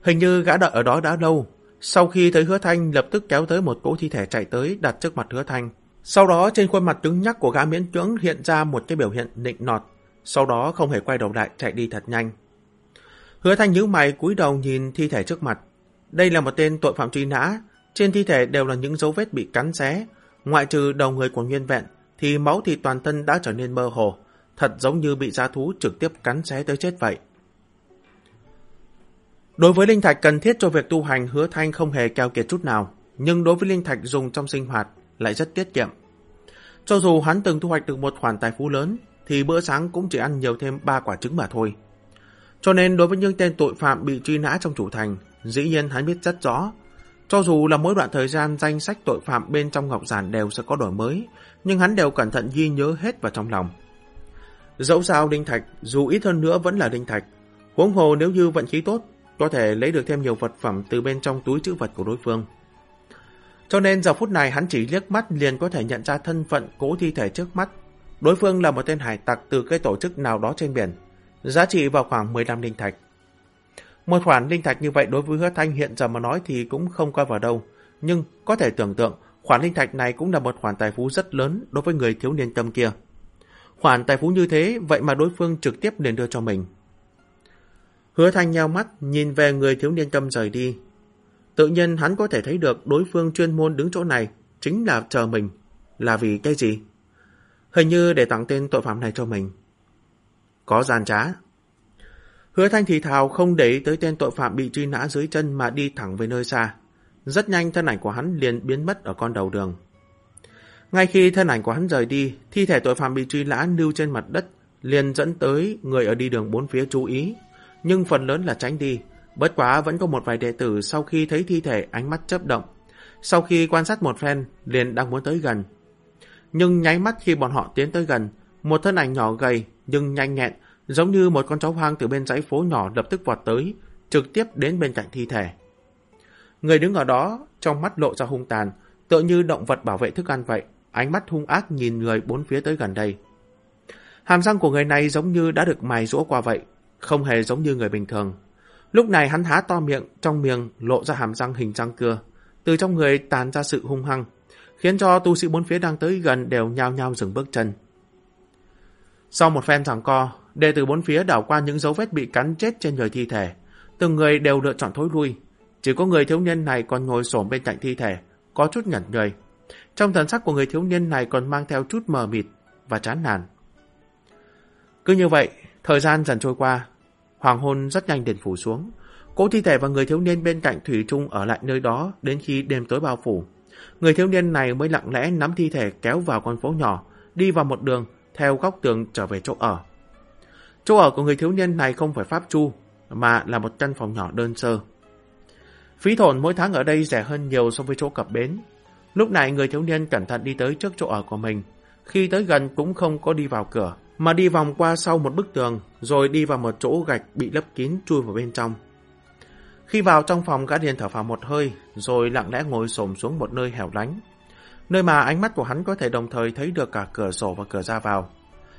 Hình như gã đợi ở đó đã lâu, sau khi thấy hứa thanh lập tức kéo tới một cỗ thi thể chạy tới đặt trước mặt hứa thanh. Sau đó trên khuôn mặt cứng nhắc của gã miễn cưỡng hiện ra một cái biểu hiện nịnh nọt, sau đó không hề quay đầu lại chạy đi thật nhanh. Hứa thanh nhíu mày cúi đầu nhìn thi thể trước mặt. Đây là một tên tội phạm truy nã, trên thi thể đều là những dấu vết bị cắn xé, ngoại trừ đầu người của nguyên vẹn thì máu thì toàn thân đã trở nên mơ hồ, thật giống như bị gia thú trực tiếp cắn xé tới chết vậy. Đối với linh thạch cần thiết cho việc tu hành hứa thanh không hề keo kiệt chút nào, nhưng đối với linh thạch dùng trong sinh hoạt lại rất tiết kiệm. Cho dù hắn từng thu hoạch được một khoản tài phú lớn, thì bữa sáng cũng chỉ ăn nhiều thêm ba quả trứng mà thôi. Cho nên đối với những tên tội phạm bị truy nã trong chủ thành, dĩ nhiên hắn biết rất rõ. Cho dù là mỗi đoạn thời gian danh sách tội phạm bên trong Ngọc Giản đều sẽ có đổi mới, nhưng hắn đều cẩn thận ghi nhớ hết vào trong lòng. Dẫu sao đinh thạch, dù ít hơn nữa vẫn là đinh thạch. Huống hồ nếu như vận khí tốt, có thể lấy được thêm nhiều vật phẩm từ bên trong túi chữ vật của đối phương. Cho nên giờ phút này hắn chỉ liếc mắt liền có thể nhận ra thân phận cố thi thể trước mắt. Đối phương là một tên hải tặc từ cái tổ chức nào đó trên biển, giá trị vào khoảng 15 linh thạch. Một khoản linh thạch như vậy đối với hứa thanh hiện giờ mà nói thì cũng không coi vào đâu, nhưng có thể tưởng tượng khoản linh thạch này cũng là một khoản tài phú rất lớn đối với người thiếu niên tâm kia. Khoản tài phú như thế, vậy mà đối phương trực tiếp liền đưa cho mình. Hứa thanh nheo mắt, nhìn về người thiếu niên tâm rời đi. Tự nhiên hắn có thể thấy được đối phương chuyên môn đứng chỗ này, chính là chờ mình. Là vì cái gì? Hình như để tặng tên tội phạm này cho mình. Có gian trá. Hứa thanh thì thào không để ý tới tên tội phạm bị truy nã dưới chân mà đi thẳng về nơi xa. Rất nhanh thân ảnh của hắn liền biến mất ở con đầu đường. Ngay khi thân ảnh của hắn rời đi, thi thể tội phạm bị truy nã lưu trên mặt đất liền dẫn tới người ở đi đường bốn phía chú ý. Nhưng phần lớn là tránh đi. Bất quá vẫn có một vài đệ tử sau khi thấy thi thể ánh mắt chớp động. Sau khi quan sát một phen, liền đang muốn tới gần. Nhưng nháy mắt khi bọn họ tiến tới gần, một thân ảnh nhỏ gầy nhưng nhanh nhẹn, giống như một con chó hoang từ bên dãy phố nhỏ lập tức vọt tới, trực tiếp đến bên cạnh thi thể. Người đứng ở đó, trong mắt lộ ra hung tàn, tựa như động vật bảo vệ thức ăn vậy, ánh mắt hung ác nhìn người bốn phía tới gần đây. Hàm răng của người này giống như đã được mài rũa qua vậy, không hề giống như người bình thường. Lúc này hắn há to miệng, trong miệng lộ ra hàm răng hình răng cưa, từ trong người tàn ra sự hung hăng, khiến cho tu sĩ bốn phía đang tới gần đều nhao nhao dừng bước chân. Sau một phen giằng co, đệ tử bốn phía đảo qua những dấu vết bị cắn chết trên người thi thể. Từng người đều lựa chọn thối lui. Chỉ có người thiếu niên này còn ngồi xổm bên cạnh thi thể, có chút ngẩn người. Trong thần sắc của người thiếu niên này còn mang theo chút mờ mịt và chán nản. Cứ như vậy, thời gian dần trôi qua, hoàng hôn rất nhanh đền phủ xuống. Cố thi thể và người thiếu niên bên cạnh Thủy Trung ở lại nơi đó đến khi đêm tối bao phủ. Người thiếu niên này mới lặng lẽ nắm thi thể kéo vào con phố nhỏ, đi vào một đường, theo góc tường trở về chỗ ở. Chỗ ở của người thiếu niên này không phải pháp chu, mà là một căn phòng nhỏ đơn sơ. Phí thổn mỗi tháng ở đây rẻ hơn nhiều so với chỗ cập bến. Lúc này người thiếu niên cẩn thận đi tới trước chỗ ở của mình. Khi tới gần cũng không có đi vào cửa, mà đi vòng qua sau một bức tường, rồi đi vào một chỗ gạch bị lấp kín chui vào bên trong. Khi vào trong phòng gã điền thở phào một hơi, rồi lặng lẽ ngồi xổm xuống một nơi hẻo lánh. Nơi mà ánh mắt của hắn có thể đồng thời thấy được cả cửa sổ và cửa ra vào.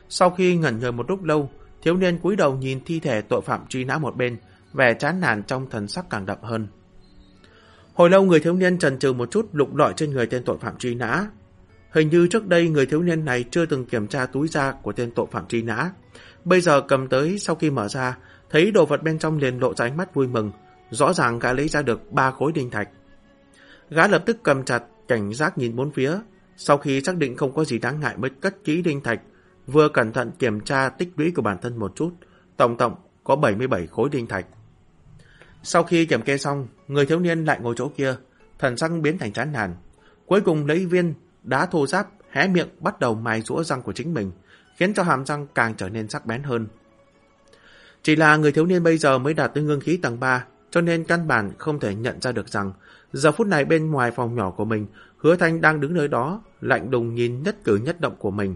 Sau khi ngẩn người một lúc lâu, thiếu niên cúi đầu nhìn thi thể tội phạm truy nã một bên, vẻ chán nản trong thần sắc càng đậm hơn. Hồi lâu người thiếu niên trần trừ một chút lục lọi trên người tên tội phạm truy nã. Hình như trước đây người thiếu niên này chưa từng kiểm tra túi da của tên tội phạm truy nã. Bây giờ cầm tới sau khi mở ra, thấy đồ vật bên trong liền lộ ra ánh mắt vui mừng. Rõ ràng gã lấy ra được ba khối đinh thạch. Gã lập tức cầm chặt, cảnh giác nhìn bốn phía. Sau khi xác định không có gì đáng ngại mới cất kỹ đinh thạch, vừa cẩn thận kiểm tra tích lũy của bản thân một chút. Tổng tổng có 77 khối đinh thạch. Sau khi kiểm kê xong, người thiếu niên lại ngồi chỗ kia, thần sắc biến thành chán nản. Cuối cùng lấy viên đá thô giáp, hé miệng bắt đầu mài rũa răng của chính mình, khiến cho hàm răng càng trở nên sắc bén hơn. Chỉ là người thiếu niên bây giờ mới đạt tới ngưng khí tầng 3, cho nên căn bản không thể nhận ra được rằng giờ phút này bên ngoài phòng nhỏ của mình, Hứa Thanh đang đứng nơi đó, lạnh đùng nhìn nhất cử nhất động của mình.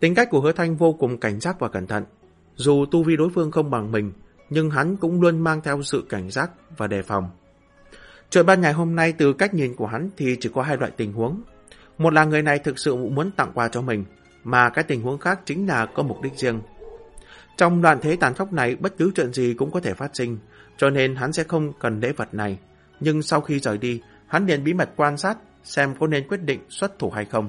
Tính cách của Hứa Thanh vô cùng cảnh giác và cẩn thận. Dù tu vi đối phương không bằng mình, nhưng hắn cũng luôn mang theo sự cảnh giác và đề phòng. Chuyện ban ngày hôm nay từ cách nhìn của hắn thì chỉ có hai loại tình huống. Một là người này thực sự muốn tặng quà cho mình, mà cái tình huống khác chính là có mục đích riêng. Trong đoạn thế tàn khốc này, bất cứ chuyện gì cũng có thể phát sinh, cho nên hắn sẽ không cần lễ vật này. Nhưng sau khi rời đi, hắn liền bí mật quan sát xem có nên quyết định xuất thủ hay không.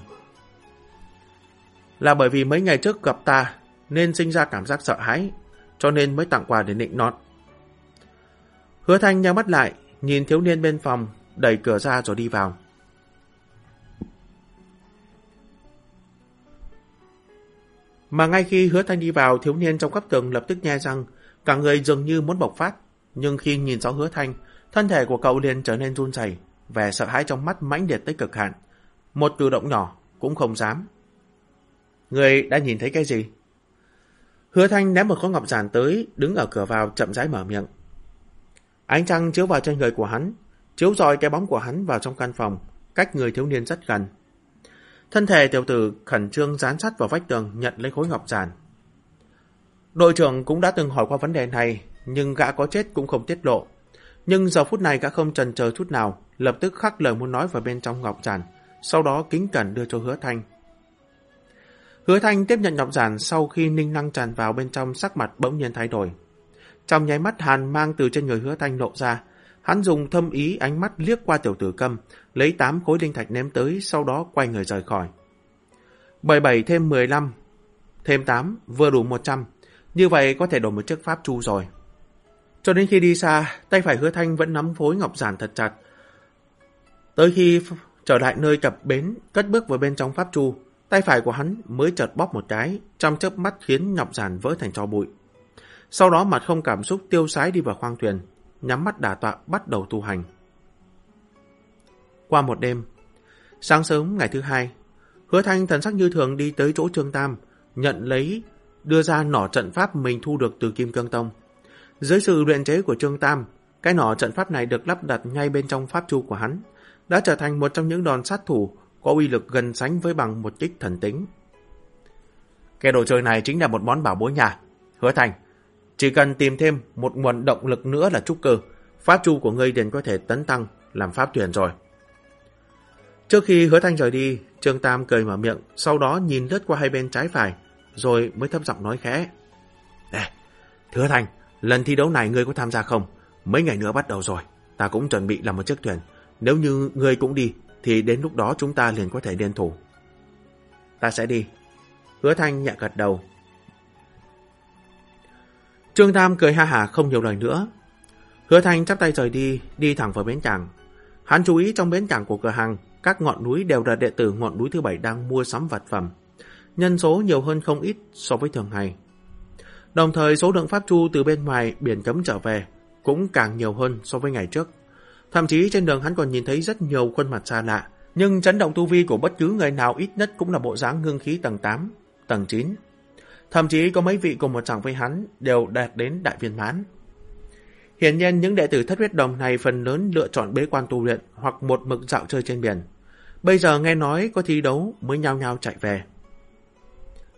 Là bởi vì mấy ngày trước gặp ta, nên sinh ra cảm giác sợ hãi, cho nên mới tặng quà để nịnh nọt. Hứa Thanh nhắm mắt lại, nhìn thiếu niên bên phòng, đẩy cửa ra rồi đi vào. Mà ngay khi hứa thanh đi vào, thiếu niên trong góc tường lập tức nghe rằng cả người dường như muốn bộc phát. Nhưng khi nhìn rõ hứa thanh, thân thể của cậu liền trở nên run rẩy, vẻ sợ hãi trong mắt mãnh liệt tới cực hạn. Một cử động nhỏ cũng không dám. Người đã nhìn thấy cái gì? Hứa thanh ném một khối ngọc giản tới, đứng ở cửa vào chậm rãi mở miệng. Ánh trăng chiếu vào trên người của hắn, chiếu rọi cái bóng của hắn vào trong căn phòng, cách người thiếu niên rất gần. Thân thể tiểu tử khẩn trương dán sát vào vách tường nhận lấy khối ngọc giản. Đội trưởng cũng đã từng hỏi qua vấn đề này, nhưng gã có chết cũng không tiết lộ. Nhưng giờ phút này gã không trần chờ chút nào, lập tức khắc lời muốn nói vào bên trong ngọc giản, sau đó kính cẩn đưa cho hứa thanh. Hứa thanh tiếp nhận ngọc giản sau khi ninh năng tràn vào bên trong sắc mặt bỗng nhiên thay đổi. Trong nháy mắt hàn mang từ trên người hứa thanh lộ ra, hắn dùng thâm ý ánh mắt liếc qua tiểu tử câm, lấy 8 khối linh thạch ném tới, sau đó quay người rời khỏi. 77 thêm 15, thêm 8, vừa đủ 100. Như vậy có thể đổi một chiếc pháp chu rồi. Cho đến khi đi xa, tay phải hứa thanh vẫn nắm phối ngọc giản thật chặt. Tới khi trở lại nơi cập bến, cất bước vào bên trong pháp chu, tay phải của hắn mới chợt bóp một cái, trong chớp mắt khiến ngọc giản vỡ thành tro bụi. Sau đó mặt không cảm xúc tiêu sái đi vào khoang thuyền, nhắm mắt đả tọa bắt đầu tu hành. Qua một đêm, sáng sớm ngày thứ hai, hứa thanh thần sắc như thường đi tới chỗ Trương Tam, nhận lấy, đưa ra nỏ trận pháp mình thu được từ Kim Cương Tông. Dưới sự luyện chế của Trương Tam, cái nỏ trận pháp này được lắp đặt ngay bên trong pháp chu của hắn, đã trở thành một trong những đòn sát thủ có uy lực gần sánh với bằng một kích thần tính. Cái đồ chơi này chính là một món bảo bối nhà. Hứa Thành, chỉ cần tìm thêm một nguồn động lực nữa là trúc cơ, pháp chu của ngươi liền có thể tấn tăng làm pháp thuyền rồi. Trước khi hứa thanh rời đi, Trương Tam cười mở miệng, sau đó nhìn lướt qua hai bên trái phải, rồi mới thấp giọng nói khẽ. Nè, hứa thanh, lần thi đấu này ngươi có tham gia không? Mấy ngày nữa bắt đầu rồi, ta cũng chuẩn bị làm một chiếc thuyền. Nếu như ngươi cũng đi, thì đến lúc đó chúng ta liền có thể liên thủ. Ta sẽ đi. Hứa thanh nhẹ gật đầu. Trương Tam cười ha hả không nhiều lời nữa. Hứa thanh chắp tay rời đi, đi thẳng vào bến cảng. Hắn chú ý trong bến cảng của cửa hàng, các ngọn núi đều là đệ tử ngọn núi thứ bảy đang mua sắm vật phẩm. Nhân số nhiều hơn không ít so với thường ngày. Đồng thời số lượng pháp chu từ bên ngoài biển cấm trở về cũng càng nhiều hơn so với ngày trước. Thậm chí trên đường hắn còn nhìn thấy rất nhiều khuôn mặt xa lạ, nhưng chấn động tu vi của bất cứ người nào ít nhất cũng là bộ dáng ngưng khí tầng 8, tầng 9. Thậm chí có mấy vị cùng một chẳng với hắn đều đạt đến đại viên mãn. Hiển nhiên những đệ tử thất huyết đồng này phần lớn lựa chọn bế quan tu luyện hoặc một mực dạo chơi trên biển. Bây giờ nghe nói có thi đấu mới nhau nhau chạy về.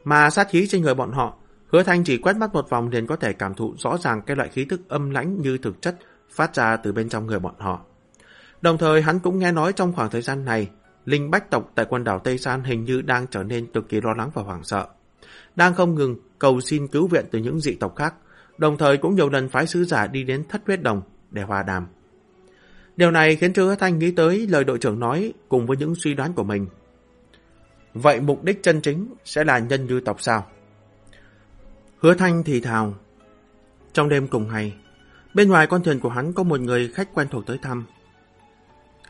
Mà sát khí trên người bọn họ, hứa thanh chỉ quét mắt một vòng liền có thể cảm thụ rõ ràng cái loại khí thức âm lãnh như thực chất phát ra từ bên trong người bọn họ. Đồng thời hắn cũng nghe nói trong khoảng thời gian này, linh bách tộc tại quần đảo Tây San hình như đang trở nên cực kỳ lo lắng và hoảng sợ. Đang không ngừng cầu xin cứu viện từ những dị tộc khác, đồng thời cũng nhiều lần phái sứ giả đi đến thất huyết đồng để hòa đàm. Điều này khiến Trương Thanh nghĩ tới lời đội trưởng nói cùng với những suy đoán của mình. Vậy mục đích chân chính sẽ là nhân dư tộc sao? Hứa Thanh thì thào. Trong đêm cùng ngày, bên ngoài con thuyền của hắn có một người khách quen thuộc tới thăm.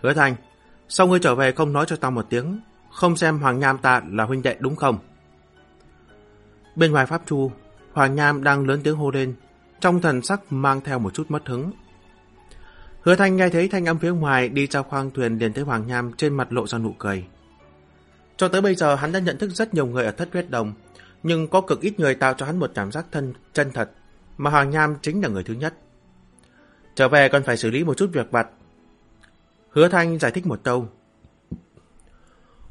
Hứa Thanh, sau ngươi trở về không nói cho tao một tiếng, không xem Hoàng Nham ta là huynh đệ đúng không? Bên ngoài Pháp Chu, Hoàng Nham đang lớn tiếng hô lên, trong thần sắc mang theo một chút mất hứng. Hứa Thanh nghe thấy thanh âm phía ngoài đi ra khoang thuyền liền thấy Hoàng Nham trên mặt lộ ra nụ cười. Cho tới bây giờ hắn đã nhận thức rất nhiều người ở thất huyết đồng, nhưng có cực ít người tạo cho hắn một cảm giác thân chân thật, mà Hoàng Nham chính là người thứ nhất. Trở về còn phải xử lý một chút việc vặt. Hứa Thanh giải thích một câu.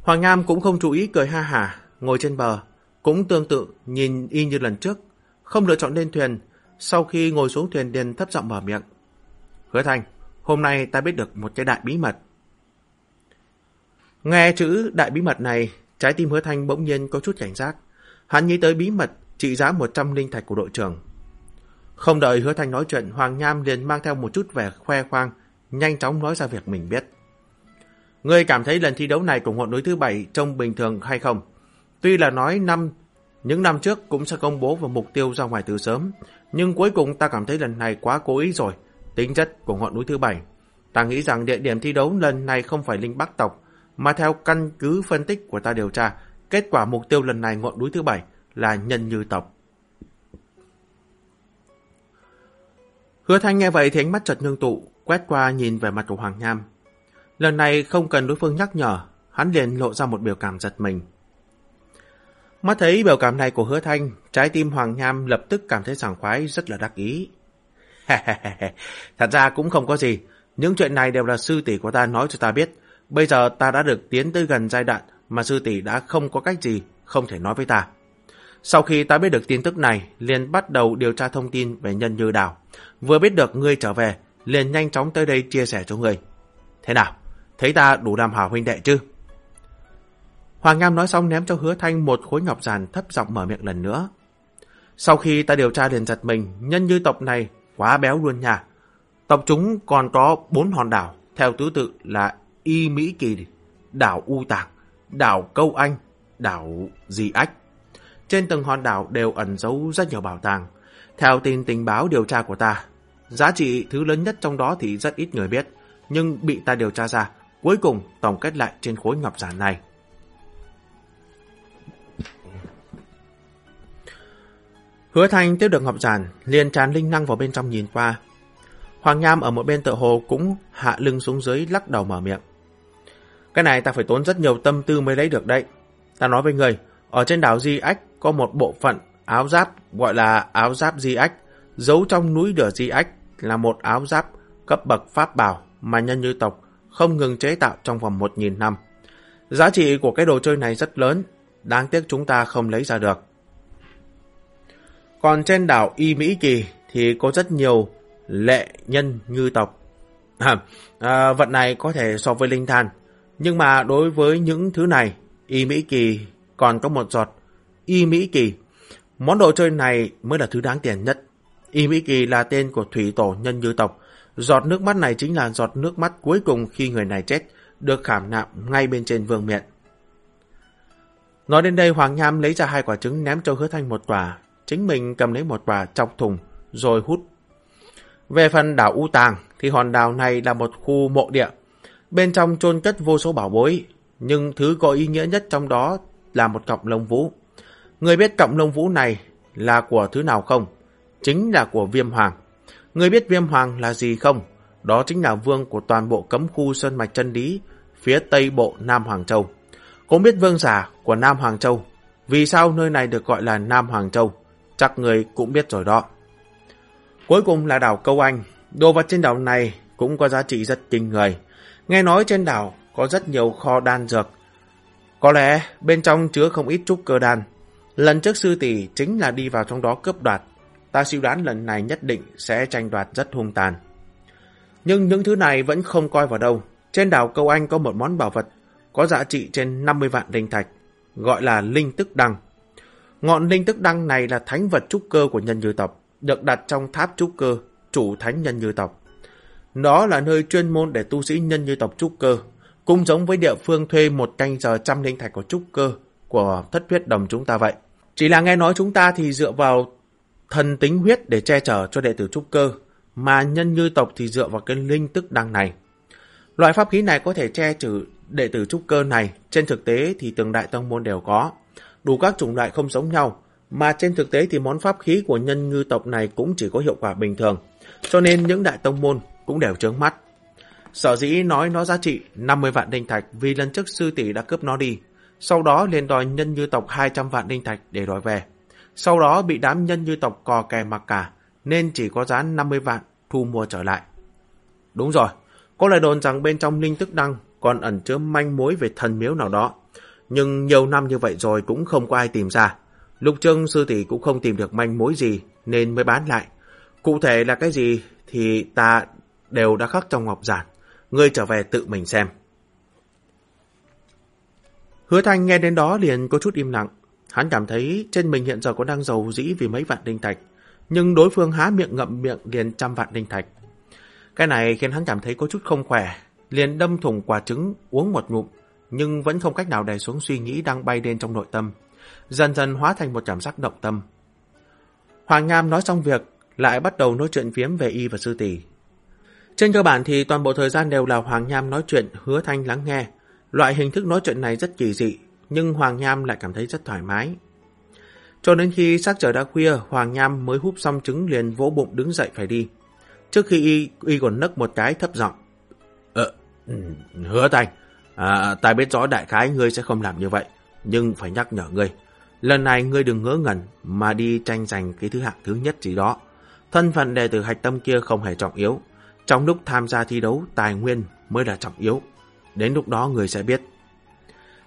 Hoàng Nham cũng không chú ý cười ha hả, ngồi trên bờ, cũng tương tự nhìn y như lần trước, không lựa chọn lên thuyền, sau khi ngồi xuống thuyền liền thấp giọng mở miệng. Hứa Thanh, hôm nay ta biết được một cái đại bí mật. Nghe chữ đại bí mật này, trái tim hứa Thanh bỗng nhiên có chút cảnh giác. Hắn nghĩ tới bí mật trị giá 100 linh thạch của đội trưởng. Không đợi hứa Thanh nói chuyện, Hoàng Nham liền mang theo một chút vẻ khoe khoang, nhanh chóng nói ra việc mình biết. Ngươi cảm thấy lần thi đấu này của ngọn núi thứ bảy trông bình thường hay không? Tuy là nói năm Những năm trước cũng sẽ công bố vào mục tiêu ra ngoài từ sớm, nhưng cuối cùng ta cảm thấy lần này quá cố ý rồi. Tính chất của ngọn núi thứ bảy. Ta nghĩ rằng địa điểm thi đấu lần này không phải Linh Bắc tộc, mà theo căn cứ phân tích của ta điều tra, kết quả mục tiêu lần này ngọn núi thứ bảy là nhân như tộc. Hứa Thanh nghe vậy thì ánh mắt chợt ngưng tụ, quét qua nhìn về mặt của Hoàng Nham. Lần này không cần đối phương nhắc nhở, hắn liền lộ ra một biểu cảm giật mình. Mắt thấy biểu cảm này của hứa thanh, trái tim Hoàng Nham lập tức cảm thấy sảng khoái rất là đắc ý. Thật ra cũng không có gì, những chuyện này đều là sư tỷ của ta nói cho ta biết. Bây giờ ta đã được tiến tới gần giai đoạn mà sư tỷ đã không có cách gì không thể nói với ta. Sau khi ta biết được tin tức này, liền bắt đầu điều tra thông tin về nhân như đảo. Vừa biết được ngươi trở về, liền nhanh chóng tới đây chia sẻ cho ngươi. Thế nào? Thấy ta đủ đàm hảo huynh đệ chứ? Hoàng Nham nói xong ném cho hứa thanh một khối ngọc giàn thấp giọng mở miệng lần nữa. Sau khi ta điều tra liền giật mình, nhân như tộc này quá béo luôn nha. Tộc chúng còn có bốn hòn đảo, theo thứ tự là Y Mỹ Kỳ, đảo U Tạc, đảo Câu Anh, đảo Di Ách. Trên từng hòn đảo đều ẩn giấu rất nhiều bảo tàng. Theo tin tình báo điều tra của ta, giá trị thứ lớn nhất trong đó thì rất ít người biết, nhưng bị ta điều tra ra, cuối cùng tổng kết lại trên khối ngọc giản này. Hứa Thanh tiếp được ngọc giản, liền tràn linh năng vào bên trong nhìn qua. Hoàng Nham ở một bên tự hồ cũng hạ lưng xuống dưới lắc đầu mở miệng. Cái này ta phải tốn rất nhiều tâm tư mới lấy được đấy. Ta nói với người, ở trên đảo Di Ách có một bộ phận áo giáp gọi là áo giáp Di Ách. Giấu trong núi đửa Di Ách là một áo giáp cấp bậc pháp bảo mà nhân như tộc không ngừng chế tạo trong vòng 1.000 năm. Giá trị của cái đồ chơi này rất lớn, đáng tiếc chúng ta không lấy ra được. Còn trên đảo Y Mỹ Kỳ thì có rất nhiều lệ nhân ngư tộc. À, à, vật này có thể so với linh than. Nhưng mà đối với những thứ này, Y Mỹ Kỳ còn có một giọt Y Mỹ Kỳ. Món đồ chơi này mới là thứ đáng tiền nhất. Y Mỹ Kỳ là tên của thủy tổ nhân ngư tộc. Giọt nước mắt này chính là giọt nước mắt cuối cùng khi người này chết, được khảm nạm ngay bên trên vương miện. Nói đến đây Hoàng Nham lấy ra hai quả trứng ném cho hứa thanh một quả, chính mình cầm lấy một quả chọc thùng rồi hút. Về phần đảo U Tàng thì hòn đảo này là một khu mộ địa. Bên trong chôn cất vô số bảo bối, nhưng thứ có ý nghĩa nhất trong đó là một cọng lông vũ. Người biết cọng lông vũ này là của thứ nào không? Chính là của viêm hoàng. Người biết viêm hoàng là gì không? Đó chính là vương của toàn bộ cấm khu Sơn Mạch chân Lý, phía tây bộ Nam Hoàng Châu. Cũng biết vương giả của Nam Hoàng Châu. Vì sao nơi này được gọi là Nam Hoàng Châu? Chắc người cũng biết rồi đó. Cuối cùng là đảo Câu Anh. Đồ vật trên đảo này cũng có giá trị rất kinh người. Nghe nói trên đảo có rất nhiều kho đan dược. Có lẽ bên trong chứa không ít trúc cơ đan. Lần trước sư tỷ chính là đi vào trong đó cướp đoạt. Ta suy đoán lần này nhất định sẽ tranh đoạt rất hung tàn. Nhưng những thứ này vẫn không coi vào đâu. Trên đảo Câu Anh có một món bảo vật có giá trị trên 50 vạn linh thạch, gọi là linh tức đăng. Ngọn linh tức đăng này là thánh vật trúc cơ của nhân như tộc, được đặt trong tháp trúc cơ, chủ thánh nhân như tộc. Nó là nơi chuyên môn để tu sĩ nhân như tộc trúc cơ, cũng giống với địa phương thuê một canh giờ trăm linh thạch của trúc cơ của thất huyết đồng chúng ta vậy. Chỉ là nghe nói chúng ta thì dựa vào thần tính huyết để che chở cho đệ tử trúc cơ, mà nhân như tộc thì dựa vào cái linh tức đăng này. Loại pháp khí này có thể che chở đệ tử trúc cơ này, trên thực tế thì từng đại tông môn đều có đủ các chủng loại không giống nhau, mà trên thực tế thì món pháp khí của nhân ngư tộc này cũng chỉ có hiệu quả bình thường, cho nên những đại tông môn cũng đều trướng mắt. Sở dĩ nói nó giá trị 50 vạn đinh thạch vì lần trước sư tỷ đã cướp nó đi, sau đó liền đòi nhân như tộc 200 vạn đinh thạch để đòi về. Sau đó bị đám nhân như tộc cò kè mặc cả, nên chỉ có giá 50 vạn thu mua trở lại. Đúng rồi, có lời đồn rằng bên trong linh tức đăng còn ẩn chứa manh mối về thần miếu nào đó. Nhưng nhiều năm như vậy rồi cũng không có ai tìm ra. Lục Trưng, sư tỷ cũng không tìm được manh mối gì, nên mới bán lại. Cụ thể là cái gì thì ta đều đã khắc trong ngọc giản. Ngươi trở về tự mình xem. Hứa Thanh nghe đến đó liền có chút im lặng. Hắn cảm thấy trên mình hiện giờ có đang giàu dĩ vì mấy vạn đinh thạch. Nhưng đối phương há miệng ngậm miệng liền trăm vạn đinh thạch. Cái này khiến hắn cảm thấy có chút không khỏe. Liền đâm thùng quả trứng uống một ngụm nhưng vẫn không cách nào đè xuống suy nghĩ đang bay lên trong nội tâm. dần dần hóa thành một cảm giác động tâm. Hoàng Nam nói xong việc, lại bắt đầu nói chuyện phiếm về y và sư tỷ. Trên cơ bản thì toàn bộ thời gian đều là Hoàng Nham nói chuyện, hứa thanh lắng nghe. Loại hình thức nói chuyện này rất kỳ dị, nhưng Hoàng Nham lại cảm thấy rất thoải mái. Cho đến khi sắc trời đã khuya, Hoàng Nham mới húp xong trứng liền vỗ bụng đứng dậy phải đi. Trước khi y, y còn nấc một cái thấp giọng. Ờ, ừ, hứa thanh, à, ta biết rõ đại khái ngươi sẽ không làm như vậy, nhưng phải nhắc nhở ngươi. Lần này ngươi đừng ngỡ ngẩn mà đi tranh giành cái thứ hạng thứ nhất gì đó. Thân phận đệ tử hạch tâm kia không hề trọng yếu. Trong lúc tham gia thi đấu, tài nguyên mới là trọng yếu. Đến lúc đó người sẽ biết.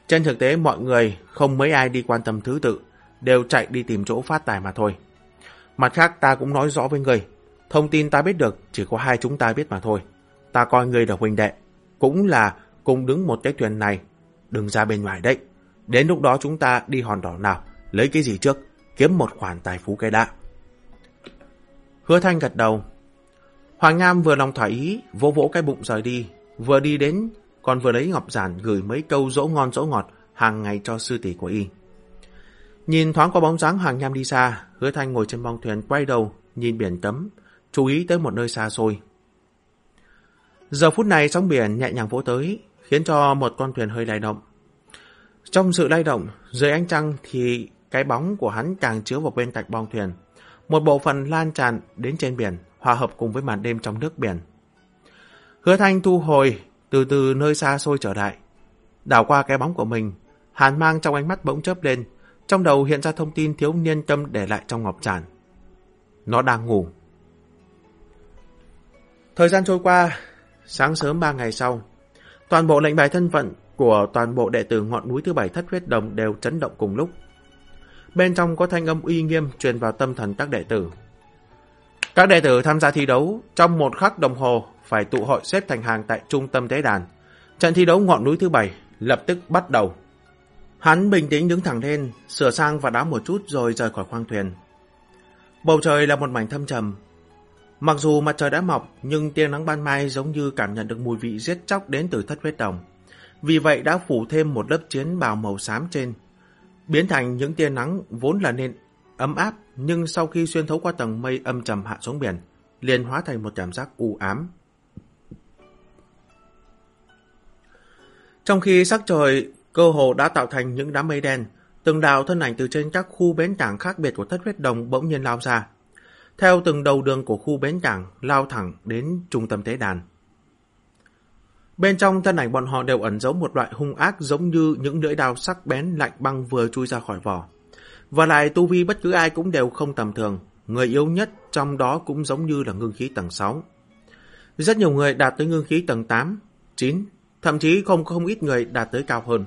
Trên thực tế mọi người không mấy ai đi quan tâm thứ tự, đều chạy đi tìm chỗ phát tài mà thôi. Mặt khác ta cũng nói rõ với người, thông tin ta biết được chỉ có hai chúng ta biết mà thôi. Ta coi người là huynh đệ, cũng là cùng đứng một cái thuyền này, đừng ra bên ngoài đấy. Đến lúc đó chúng ta đi hòn đỏ nào, lấy cái gì trước, kiếm một khoản tài phú cái đã. Hứa Thanh gật đầu. Hoàng Nam vừa lòng thỏa ý, vỗ vỗ cái bụng rời đi, vừa đi đến, còn vừa lấy ngọc giản gửi mấy câu dỗ ngon dỗ ngọt hàng ngày cho sư tỷ của y. Nhìn thoáng qua bóng dáng Hoàng Nham đi xa, Hứa Thanh ngồi trên bong thuyền quay đầu, nhìn biển cấm, chú ý tới một nơi xa xôi. Giờ phút này sóng biển nhẹ nhàng vỗ tới, khiến cho một con thuyền hơi lay động. Trong sự lay động, dưới ánh trăng thì cái bóng của hắn càng chiếu vào bên cạnh bong thuyền. Một bộ phận lan tràn đến trên biển, hòa hợp cùng với màn đêm trong nước biển. Hứa Thanh thu hồi, từ từ nơi xa xôi trở lại. Đảo qua cái bóng của mình, hàn mang trong ánh mắt bỗng chớp lên, trong đầu hiện ra thông tin thiếu niên tâm để lại trong ngọc tràn. Nó đang ngủ. Thời gian trôi qua, sáng sớm ba ngày sau, toàn bộ lệnh bài thân phận của toàn bộ đệ tử ngọn núi thứ bảy thất huyết đồng đều chấn động cùng lúc. Bên trong có thanh âm uy nghiêm truyền vào tâm thần các đệ tử. Các đệ tử tham gia thi đấu trong một khắc đồng hồ phải tụ hội xếp thành hàng tại trung tâm tế đàn. Trận thi đấu ngọn núi thứ bảy lập tức bắt đầu. Hắn bình tĩnh đứng thẳng lên, sửa sang và đá một chút rồi rời khỏi khoang thuyền. Bầu trời là một mảnh thâm trầm. Mặc dù mặt trời đã mọc, nhưng tia nắng ban mai giống như cảm nhận được mùi vị giết chóc đến từ thất huyết đồng. Vì vậy đã phủ thêm một lớp chiến bào màu xám trên, biến thành những tia nắng vốn là nên ấm áp, nhưng sau khi xuyên thấu qua tầng mây âm trầm hạ xuống biển, liền hóa thành một cảm giác u ám. Trong khi sắc trời cơ hồ đã tạo thành những đám mây đen, từng đạo thân ảnh từ trên các khu bến cảng khác biệt của thất huyết đồng bỗng nhiên lao ra. Theo từng đầu đường của khu bến cảng lao thẳng đến trung tâm tế đàn. Bên trong thân ảnh bọn họ đều ẩn giấu một loại hung ác giống như những lưỡi đao sắc bén lạnh băng vừa chui ra khỏi vỏ. Và lại tu vi bất cứ ai cũng đều không tầm thường, người yếu nhất trong đó cũng giống như là ngưng khí tầng 6. Rất nhiều người đạt tới ngưng khí tầng 8, 9, thậm chí không không ít người đạt tới cao hơn.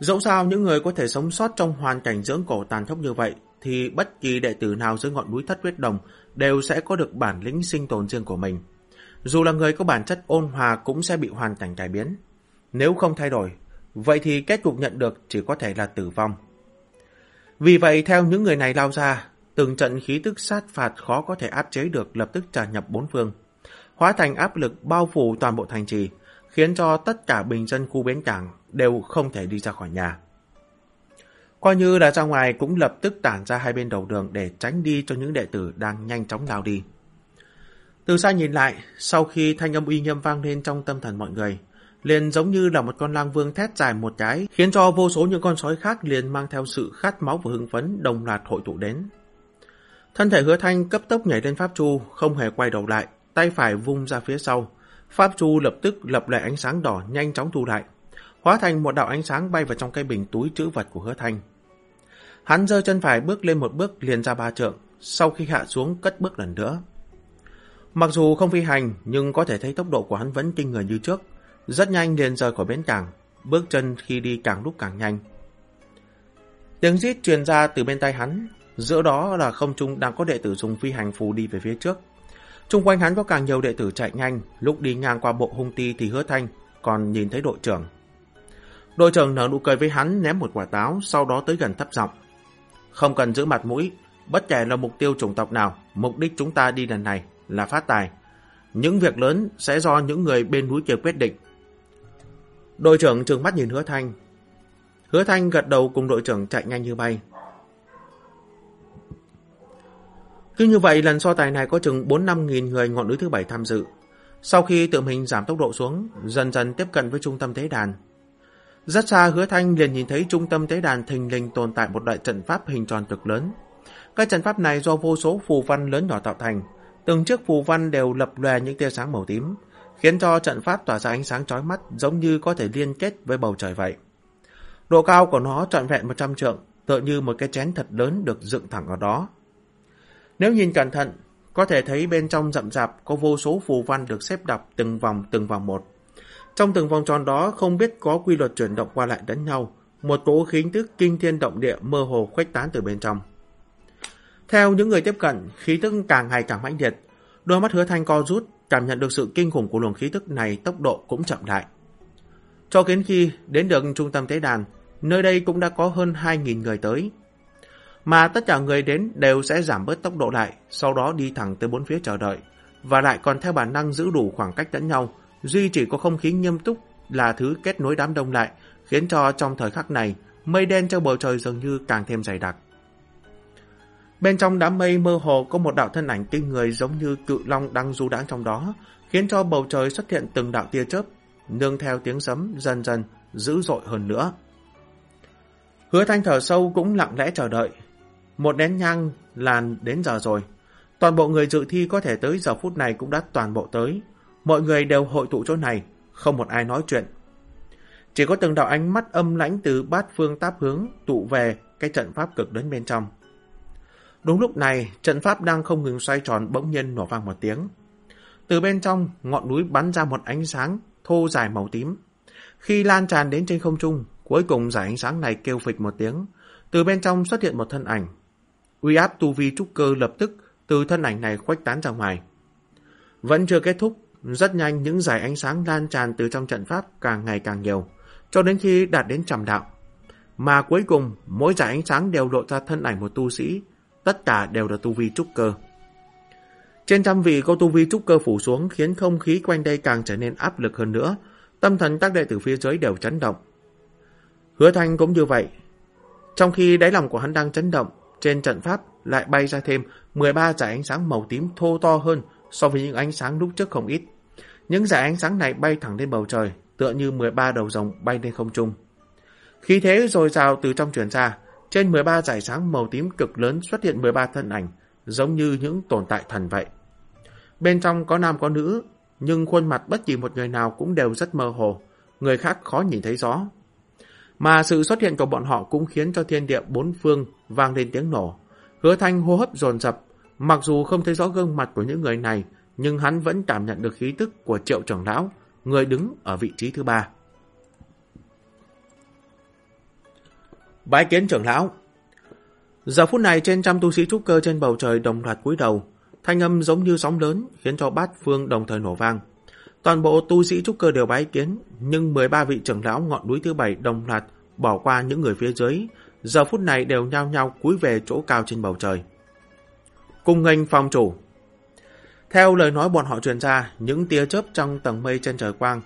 Dẫu sao những người có thể sống sót trong hoàn cảnh dưỡng cổ tàn khốc như vậy thì bất kỳ đệ tử nào dưới ngọn núi thất huyết đồng đều sẽ có được bản lĩnh sinh tồn riêng của mình. Dù là người có bản chất ôn hòa cũng sẽ bị hoàn cảnh cải biến. Nếu không thay đổi, vậy thì kết cục nhận được chỉ có thể là tử vong. Vì vậy, theo những người này lao ra, từng trận khí tức sát phạt khó có thể áp chế được lập tức tràn nhập bốn phương, hóa thành áp lực bao phủ toàn bộ thành trì, khiến cho tất cả bình dân khu bến cảng đều không thể đi ra khỏi nhà. Coi như là ra ngoài cũng lập tức tản ra hai bên đầu đường để tránh đi cho những đệ tử đang nhanh chóng lao đi. Từ xa nhìn lại, sau khi thanh âm uy nghiêm vang lên trong tâm thần mọi người, liền giống như là một con lang vương thét dài một cái, khiến cho vô số những con sói khác liền mang theo sự khát máu và hưng phấn đồng loạt hội tụ đến. Thân thể hứa thanh cấp tốc nhảy lên pháp chu, không hề quay đầu lại, tay phải vung ra phía sau. Pháp chu lập tức lập lại ánh sáng đỏ nhanh chóng thu lại, hóa thành một đạo ánh sáng bay vào trong cái bình túi chữ vật của hứa thanh. Hắn giơ chân phải bước lên một bước liền ra ba trượng, sau khi hạ xuống cất bước lần nữa. Mặc dù không phi hành, nhưng có thể thấy tốc độ của hắn vẫn kinh người như trước. Rất nhanh liền rời khỏi bến cảng, bước chân khi đi càng lúc càng nhanh. Tiếng rít truyền ra từ bên tay hắn, giữa đó là không trung đang có đệ tử dùng phi hành phù đi về phía trước. Trung quanh hắn có càng nhiều đệ tử chạy nhanh, lúc đi ngang qua bộ hung ti thì hứa thanh, còn nhìn thấy đội trưởng. Đội trưởng nở nụ cười với hắn ném một quả táo, sau đó tới gần thấp giọng. Không cần giữ mặt mũi, bất kể là mục tiêu chủng tộc nào, mục đích chúng ta đi lần này là phát tài. Những việc lớn sẽ do những người bên núi kia quyết định. Đội trưởng trừng mắt nhìn hứa thanh. Hứa Thanh gật đầu cùng đội trưởng chạy nhanh như bay. Cứ như vậy, lần so tài này có chừng 4-5 nghìn người ngọn núi thứ bảy tham dự. Sau khi tự mình giảm tốc độ xuống, dần dần tiếp cận với trung tâm tế đàn. Rất xa hứa thanh liền nhìn thấy trung tâm tế đàn thình lình tồn tại một đại trận pháp hình tròn cực lớn. Các trận pháp này do vô số phù văn lớn nhỏ tạo thành. Từng chiếc phù văn đều lập lòe những tia sáng màu tím, khiến cho trận pháp tỏa ra ánh sáng chói mắt giống như có thể liên kết với bầu trời vậy. Độ cao của nó trọn vẹn 100 trượng, tựa như một cái chén thật lớn được dựng thẳng ở đó. Nếu nhìn cẩn thận, có thể thấy bên trong rậm rạp có vô số phù văn được xếp đọc từng vòng từng vòng một. Trong từng vòng tròn đó không biết có quy luật chuyển động qua lại lẫn nhau, một cỗ khí tức kinh thiên động địa mơ hồ khuếch tán từ bên trong. Theo những người tiếp cận, khí tức càng ngày càng mãnh liệt, đôi mắt hứa thanh co rút, cảm nhận được sự kinh khủng của luồng khí tức này tốc độ cũng chậm lại. Cho đến khi đến được trung tâm tế đàn, nơi đây cũng đã có hơn 2.000 người tới, mà tất cả người đến đều sẽ giảm bớt tốc độ lại, sau đó đi thẳng tới bốn phía chờ đợi, và lại còn theo bản năng giữ đủ khoảng cách lẫn nhau, duy chỉ có không khí nghiêm túc là thứ kết nối đám đông lại, khiến cho trong thời khắc này, mây đen trong bầu trời dường như càng thêm dày đặc. Bên trong đám mây mơ hồ có một đạo thân ảnh kinh người giống như cự long đang du đãng trong đó, khiến cho bầu trời xuất hiện từng đạo tia chớp, nương theo tiếng sấm dần dần dữ dội hơn nữa. Hứa thanh thở sâu cũng lặng lẽ chờ đợi, một nén nhang là đến giờ rồi. Toàn bộ người dự thi có thể tới giờ phút này cũng đã toàn bộ tới. Mọi người đều hội tụ chỗ này, không một ai nói chuyện. Chỉ có từng đạo ánh mắt âm lãnh từ bát phương táp hướng tụ về cái trận pháp cực lớn bên trong. Đúng lúc này, trận pháp đang không ngừng xoay tròn bỗng nhiên nổ vang một tiếng. Từ bên trong, ngọn núi bắn ra một ánh sáng thô dài màu tím. Khi lan tràn đến trên không trung, cuối cùng giải ánh sáng này kêu phịch một tiếng. Từ bên trong xuất hiện một thân ảnh, Uy áp tu vi trúc cơ lập tức từ thân ảnh này khuếch tán ra ngoài. Vẫn chưa kết thúc, rất nhanh những dải ánh sáng lan tràn từ trong trận pháp càng ngày càng nhiều, cho đến khi đạt đến trầm đạo. Mà cuối cùng, mỗi dải ánh sáng đều lộ ra thân ảnh một tu sĩ, tất cả đều là tu vi trúc cơ. Trên trăm vị có tu vi trúc cơ phủ xuống khiến không khí quanh đây càng trở nên áp lực hơn nữa, tâm thần các đệ tử phía dưới đều chấn động. Hứa Thanh cũng như vậy. Trong khi đáy lòng của hắn đang chấn động, trên trận pháp lại bay ra thêm 13 dải ánh sáng màu tím thô to hơn so với những ánh sáng lúc trước không ít. Những dải ánh sáng này bay thẳng lên bầu trời, tựa như 13 đầu rồng bay lên không trung. Khi thế rồi rào từ trong truyền ra, trên 13 dải sáng màu tím cực lớn xuất hiện 13 thân ảnh, giống như những tồn tại thần vậy. Bên trong có nam có nữ, nhưng khuôn mặt bất kỳ một người nào cũng đều rất mơ hồ, người khác khó nhìn thấy rõ. Mà sự xuất hiện của bọn họ cũng khiến cho thiên địa bốn phương vang lên tiếng nổ. Hứa thanh hô hấp dồn dập, mặc dù không thấy rõ gương mặt của những người này, nhưng hắn vẫn cảm nhận được khí tức của triệu trưởng lão, người đứng ở vị trí thứ ba. Bái kiến trưởng lão Giờ phút này trên trăm tu sĩ trúc cơ trên bầu trời đồng loạt cúi đầu, thanh âm giống như sóng lớn khiến cho bát phương đồng thời nổ vang. Toàn bộ tu sĩ trúc cơ đều bái kiến, nhưng 13 vị trưởng lão ngọn núi thứ bảy đồng loạt bỏ qua những người phía dưới, giờ phút này đều nhao nhao cúi về chỗ cao trên bầu trời. Cung ngành phòng chủ theo lời nói bọn họ truyền ra, những tia chớp trong tầng mây trên trời quang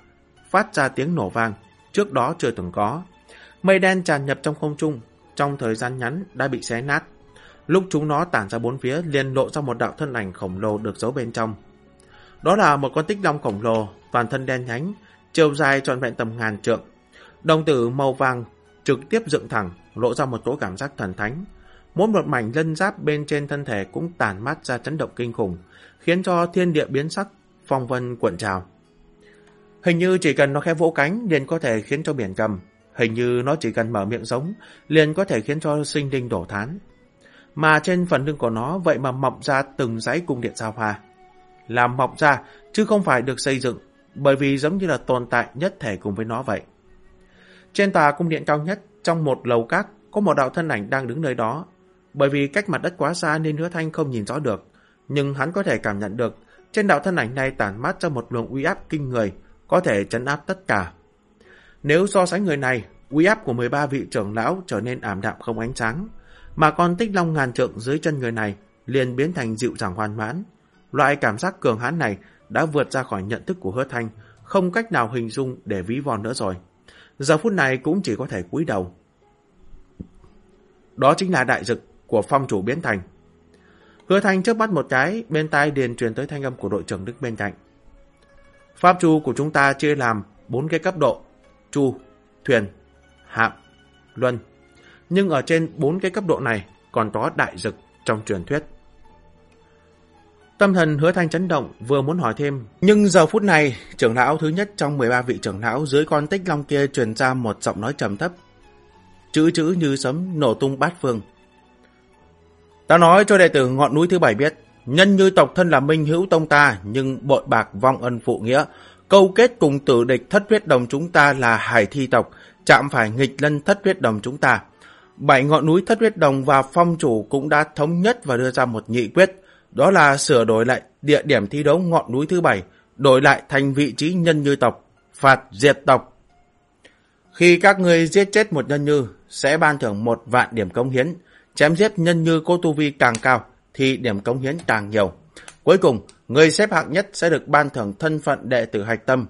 phát ra tiếng nổ vang, trước đó chưa từng có. Mây đen tràn nhập trong không trung, trong thời gian ngắn đã bị xé nát. Lúc chúng nó tản ra bốn phía liền lộ ra một đạo thân ảnh khổng lồ được giấu bên trong. Đó là một con tích long khổng lồ, toàn thân đen nhánh, chiều dài trọn vẹn tầm ngàn trượng. Đồng tử màu vàng trực tiếp dựng thẳng, lộ ra một chỗ cảm giác thần thánh. Mỗi một mảnh lân giáp bên trên thân thể cũng tàn mát ra chấn động kinh khủng, khiến cho thiên địa biến sắc, phong vân cuộn trào. Hình như chỉ cần nó khẽ vỗ cánh liền có thể khiến cho biển cầm. Hình như nó chỉ cần mở miệng giống liền có thể khiến cho sinh linh đổ thán. Mà trên phần lưng của nó vậy mà mọc ra từng dãy cung điện sao hoa. Làm mọc ra chứ không phải được xây dựng bởi vì giống như là tồn tại nhất thể cùng với nó vậy. Trên tòa cung điện cao nhất, trong một lầu các, có một đạo thân ảnh đang đứng nơi đó. Bởi vì cách mặt đất quá xa nên hứa thanh không nhìn rõ được, nhưng hắn có thể cảm nhận được trên đạo thân ảnh này tản mát ra một luồng uy áp kinh người, có thể chấn áp tất cả. Nếu so sánh người này, uy áp của 13 vị trưởng lão trở nên ảm đạm không ánh sáng, mà con tích long ngàn trượng dưới chân người này liền biến thành dịu dàng hoàn mãn. Loại cảm giác cường hãn này đã vượt ra khỏi nhận thức của hứa thanh, không cách nào hình dung để ví von nữa rồi. Giờ phút này cũng chỉ có thể cúi đầu. đó chính là đại dực của phong chủ biến thành. Hứa Thanh trước mắt một cái, bên tai điền truyền tới thanh âm của đội trưởng Đức bên cạnh. Pháp chu của chúng ta chia làm bốn cái cấp độ, chu, thuyền, hạm, luân. Nhưng ở trên bốn cái cấp độ này còn có đại dực trong truyền thuyết. Tâm thần hứa thanh chấn động, vừa muốn hỏi thêm. Nhưng giờ phút này, trưởng lão thứ nhất trong 13 vị trưởng lão dưới con tích long kia truyền ra một giọng nói trầm thấp. Chữ chữ như sấm nổ tung bát phương. Ta nói cho đệ tử ngọn núi thứ bảy biết, nhân như tộc thân là minh hữu tông ta, nhưng bội bạc vong ân phụ nghĩa, câu kết cùng tử địch thất huyết đồng chúng ta là hải thi tộc, chạm phải nghịch lân thất huyết đồng chúng ta. Bảy ngọn núi thất huyết đồng và phong chủ cũng đã thống nhất và đưa ra một nghị quyết, đó là sửa đổi lại địa điểm thi đấu ngọn núi thứ bảy, đổi lại thành vị trí nhân như tộc, phạt diệt tộc. Khi các người giết chết một nhân như, sẽ ban thưởng một vạn điểm công hiến, chém giết nhân như cô tu vi càng cao, thì điểm cống hiến càng nhiều. Cuối cùng, người xếp hạng nhất sẽ được ban thưởng thân phận đệ tử hạch tâm.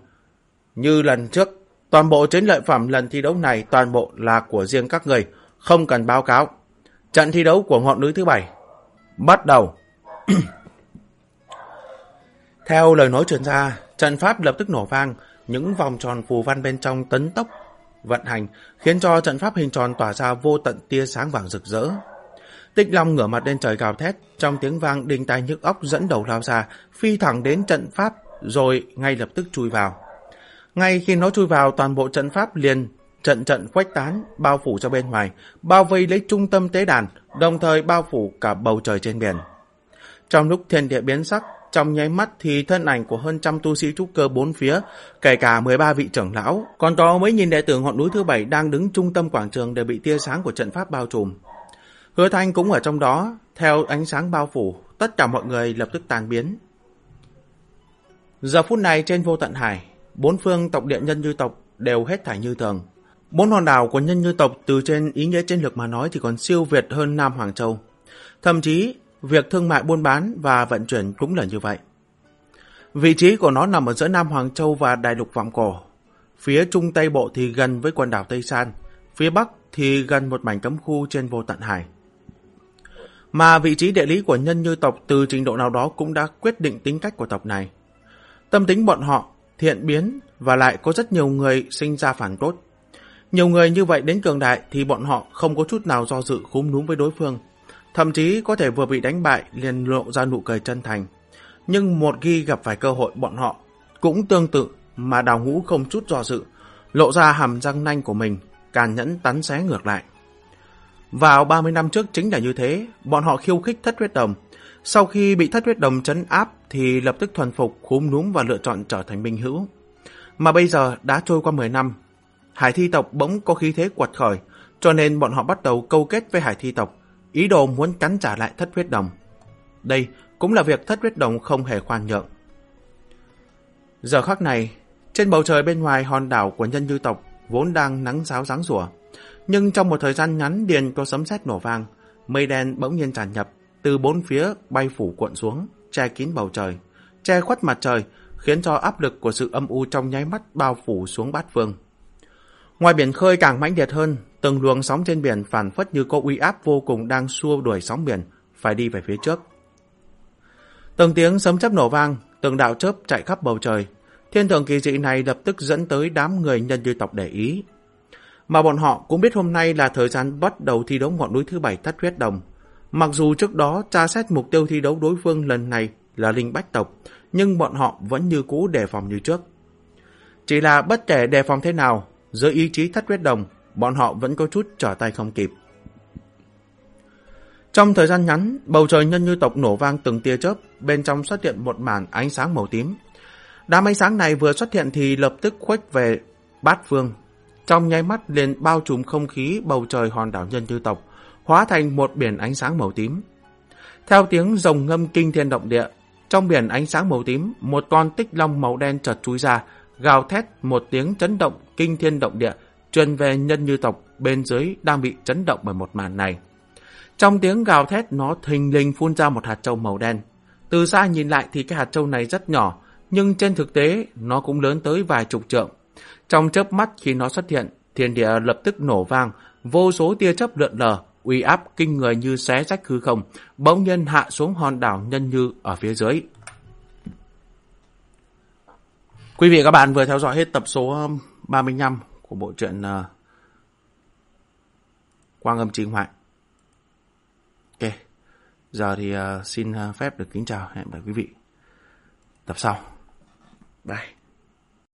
Như lần trước, toàn bộ chiến lợi phẩm lần thi đấu này toàn bộ là của riêng các người, không cần báo cáo. Trận thi đấu của ngọn núi thứ bảy bắt đầu. Theo lời nói truyền ra, trận pháp lập tức nổ vang, những vòng tròn phù văn bên trong tấn tốc vận hành, khiến cho trận pháp hình tròn tỏa ra vô tận tia sáng vàng rực rỡ. Tích Long ngửa mặt lên trời gào thét, trong tiếng vang đinh tai nhức óc dẫn đầu lao ra, phi thẳng đến trận pháp, rồi ngay lập tức chui vào. Ngay khi nó chui vào, toàn bộ trận pháp liền trận trận khuếch tán, bao phủ cho bên ngoài, bao vây lấy trung tâm tế đàn, đồng thời bao phủ cả bầu trời trên biển. Trong lúc thiên địa biến sắc, trong nháy mắt thì thân ảnh của hơn trăm tu sĩ trúc cơ bốn phía, kể cả 13 vị trưởng lão, còn có mấy nhìn đệ tử ngọn núi thứ bảy đang đứng trung tâm quảng trường đều bị tia sáng của trận pháp bao trùm. Hứa Thanh cũng ở trong đó, theo ánh sáng bao phủ, tất cả mọi người lập tức tan biến. Giờ phút này trên vô tận hải, bốn phương tộc điện nhân như tộc đều hết thảy như thường. Bốn hòn đảo của nhân như tộc từ trên ý nghĩa chiến lược mà nói thì còn siêu việt hơn Nam Hoàng Châu. Thậm chí, việc thương mại buôn bán và vận chuyển cũng là như vậy. Vị trí của nó nằm ở giữa Nam Hoàng Châu và Đại lục Vọng Cổ. Phía trung tây bộ thì gần với quần đảo Tây San, phía bắc thì gần một mảnh cấm khu trên vô tận hải. Mà vị trí địa lý của nhân như tộc từ trình độ nào đó cũng đã quyết định tính cách của tộc này. Tâm tính bọn họ thiện biến và lại có rất nhiều người sinh ra phản tốt. Nhiều người như vậy đến cường đại thì bọn họ không có chút nào do dự khúm núm với đối phương. Thậm chí có thể vừa bị đánh bại liền lộ ra nụ cười chân thành. Nhưng một khi gặp phải cơ hội bọn họ cũng tương tự mà đào ngũ không chút do dự, lộ ra hàm răng nanh của mình, càn nhẫn tắn xé ngược lại. Vào 30 năm trước chính là như thế, bọn họ khiêu khích thất huyết đồng. Sau khi bị thất huyết đồng chấn áp thì lập tức thuần phục, khúm núm và lựa chọn trở thành minh hữu. Mà bây giờ đã trôi qua 10 năm, hải thi tộc bỗng có khí thế quật khởi, cho nên bọn họ bắt đầu câu kết với hải thi tộc, ý đồ muốn cắn trả lại thất huyết đồng. Đây cũng là việc thất huyết đồng không hề khoan nhượng. Giờ khắc này, trên bầu trời bên ngoài hòn đảo của nhân dư tộc vốn đang nắng giáo ráng rủa nhưng trong một thời gian ngắn điền có sấm sét nổ vang, mây đen bỗng nhiên tràn nhập, từ bốn phía bay phủ cuộn xuống, che kín bầu trời, che khuất mặt trời, khiến cho áp lực của sự âm u trong nháy mắt bao phủ xuống bát phương. Ngoài biển khơi càng mãnh liệt hơn, từng luồng sóng trên biển phản phất như có uy áp vô cùng đang xua đuổi sóng biển, phải đi về phía trước. Từng tiếng sấm chớp nổ vang, từng đạo chớp chạy khắp bầu trời. Thiên thượng kỳ dị này lập tức dẫn tới đám người nhân dư tộc để ý, mà bọn họ cũng biết hôm nay là thời gian bắt đầu thi đấu ngọn núi thứ bảy thất huyết đồng. Mặc dù trước đó tra xét mục tiêu thi đấu đối phương lần này là linh bách tộc, nhưng bọn họ vẫn như cũ đề phòng như trước. Chỉ là bất kể đề phòng thế nào, dưới ý chí thất huyết đồng, bọn họ vẫn có chút trở tay không kịp. Trong thời gian ngắn, bầu trời nhân như tộc nổ vang từng tia chớp, bên trong xuất hiện một màn ánh sáng màu tím. Đám ánh sáng này vừa xuất hiện thì lập tức khuếch về bát phương, trong nháy mắt liền bao trùm không khí bầu trời hòn đảo nhân tư tộc, hóa thành một biển ánh sáng màu tím. Theo tiếng rồng ngâm kinh thiên động địa, trong biển ánh sáng màu tím, một con tích long màu đen chợt chui ra, gào thét một tiếng chấn động kinh thiên động địa, truyền về nhân như tộc bên dưới đang bị chấn động bởi một màn này. Trong tiếng gào thét nó thình lình phun ra một hạt châu màu đen. Từ xa nhìn lại thì cái hạt châu này rất nhỏ, nhưng trên thực tế nó cũng lớn tới vài chục trượng. Trong chớp mắt khi nó xuất hiện, thiên địa lập tức nổ vang, vô số tia chớp lượn lờ, uy áp kinh người như xé rách hư không, bỗng nhân hạ xuống hòn đảo nhân như ở phía dưới. Quý vị các bạn vừa theo dõi hết tập số um, 35 của bộ truyện uh, Quang âm chính hoại. Ok, giờ thì uh, xin uh, phép được kính chào hẹn gặp quý vị tập sau. Bye.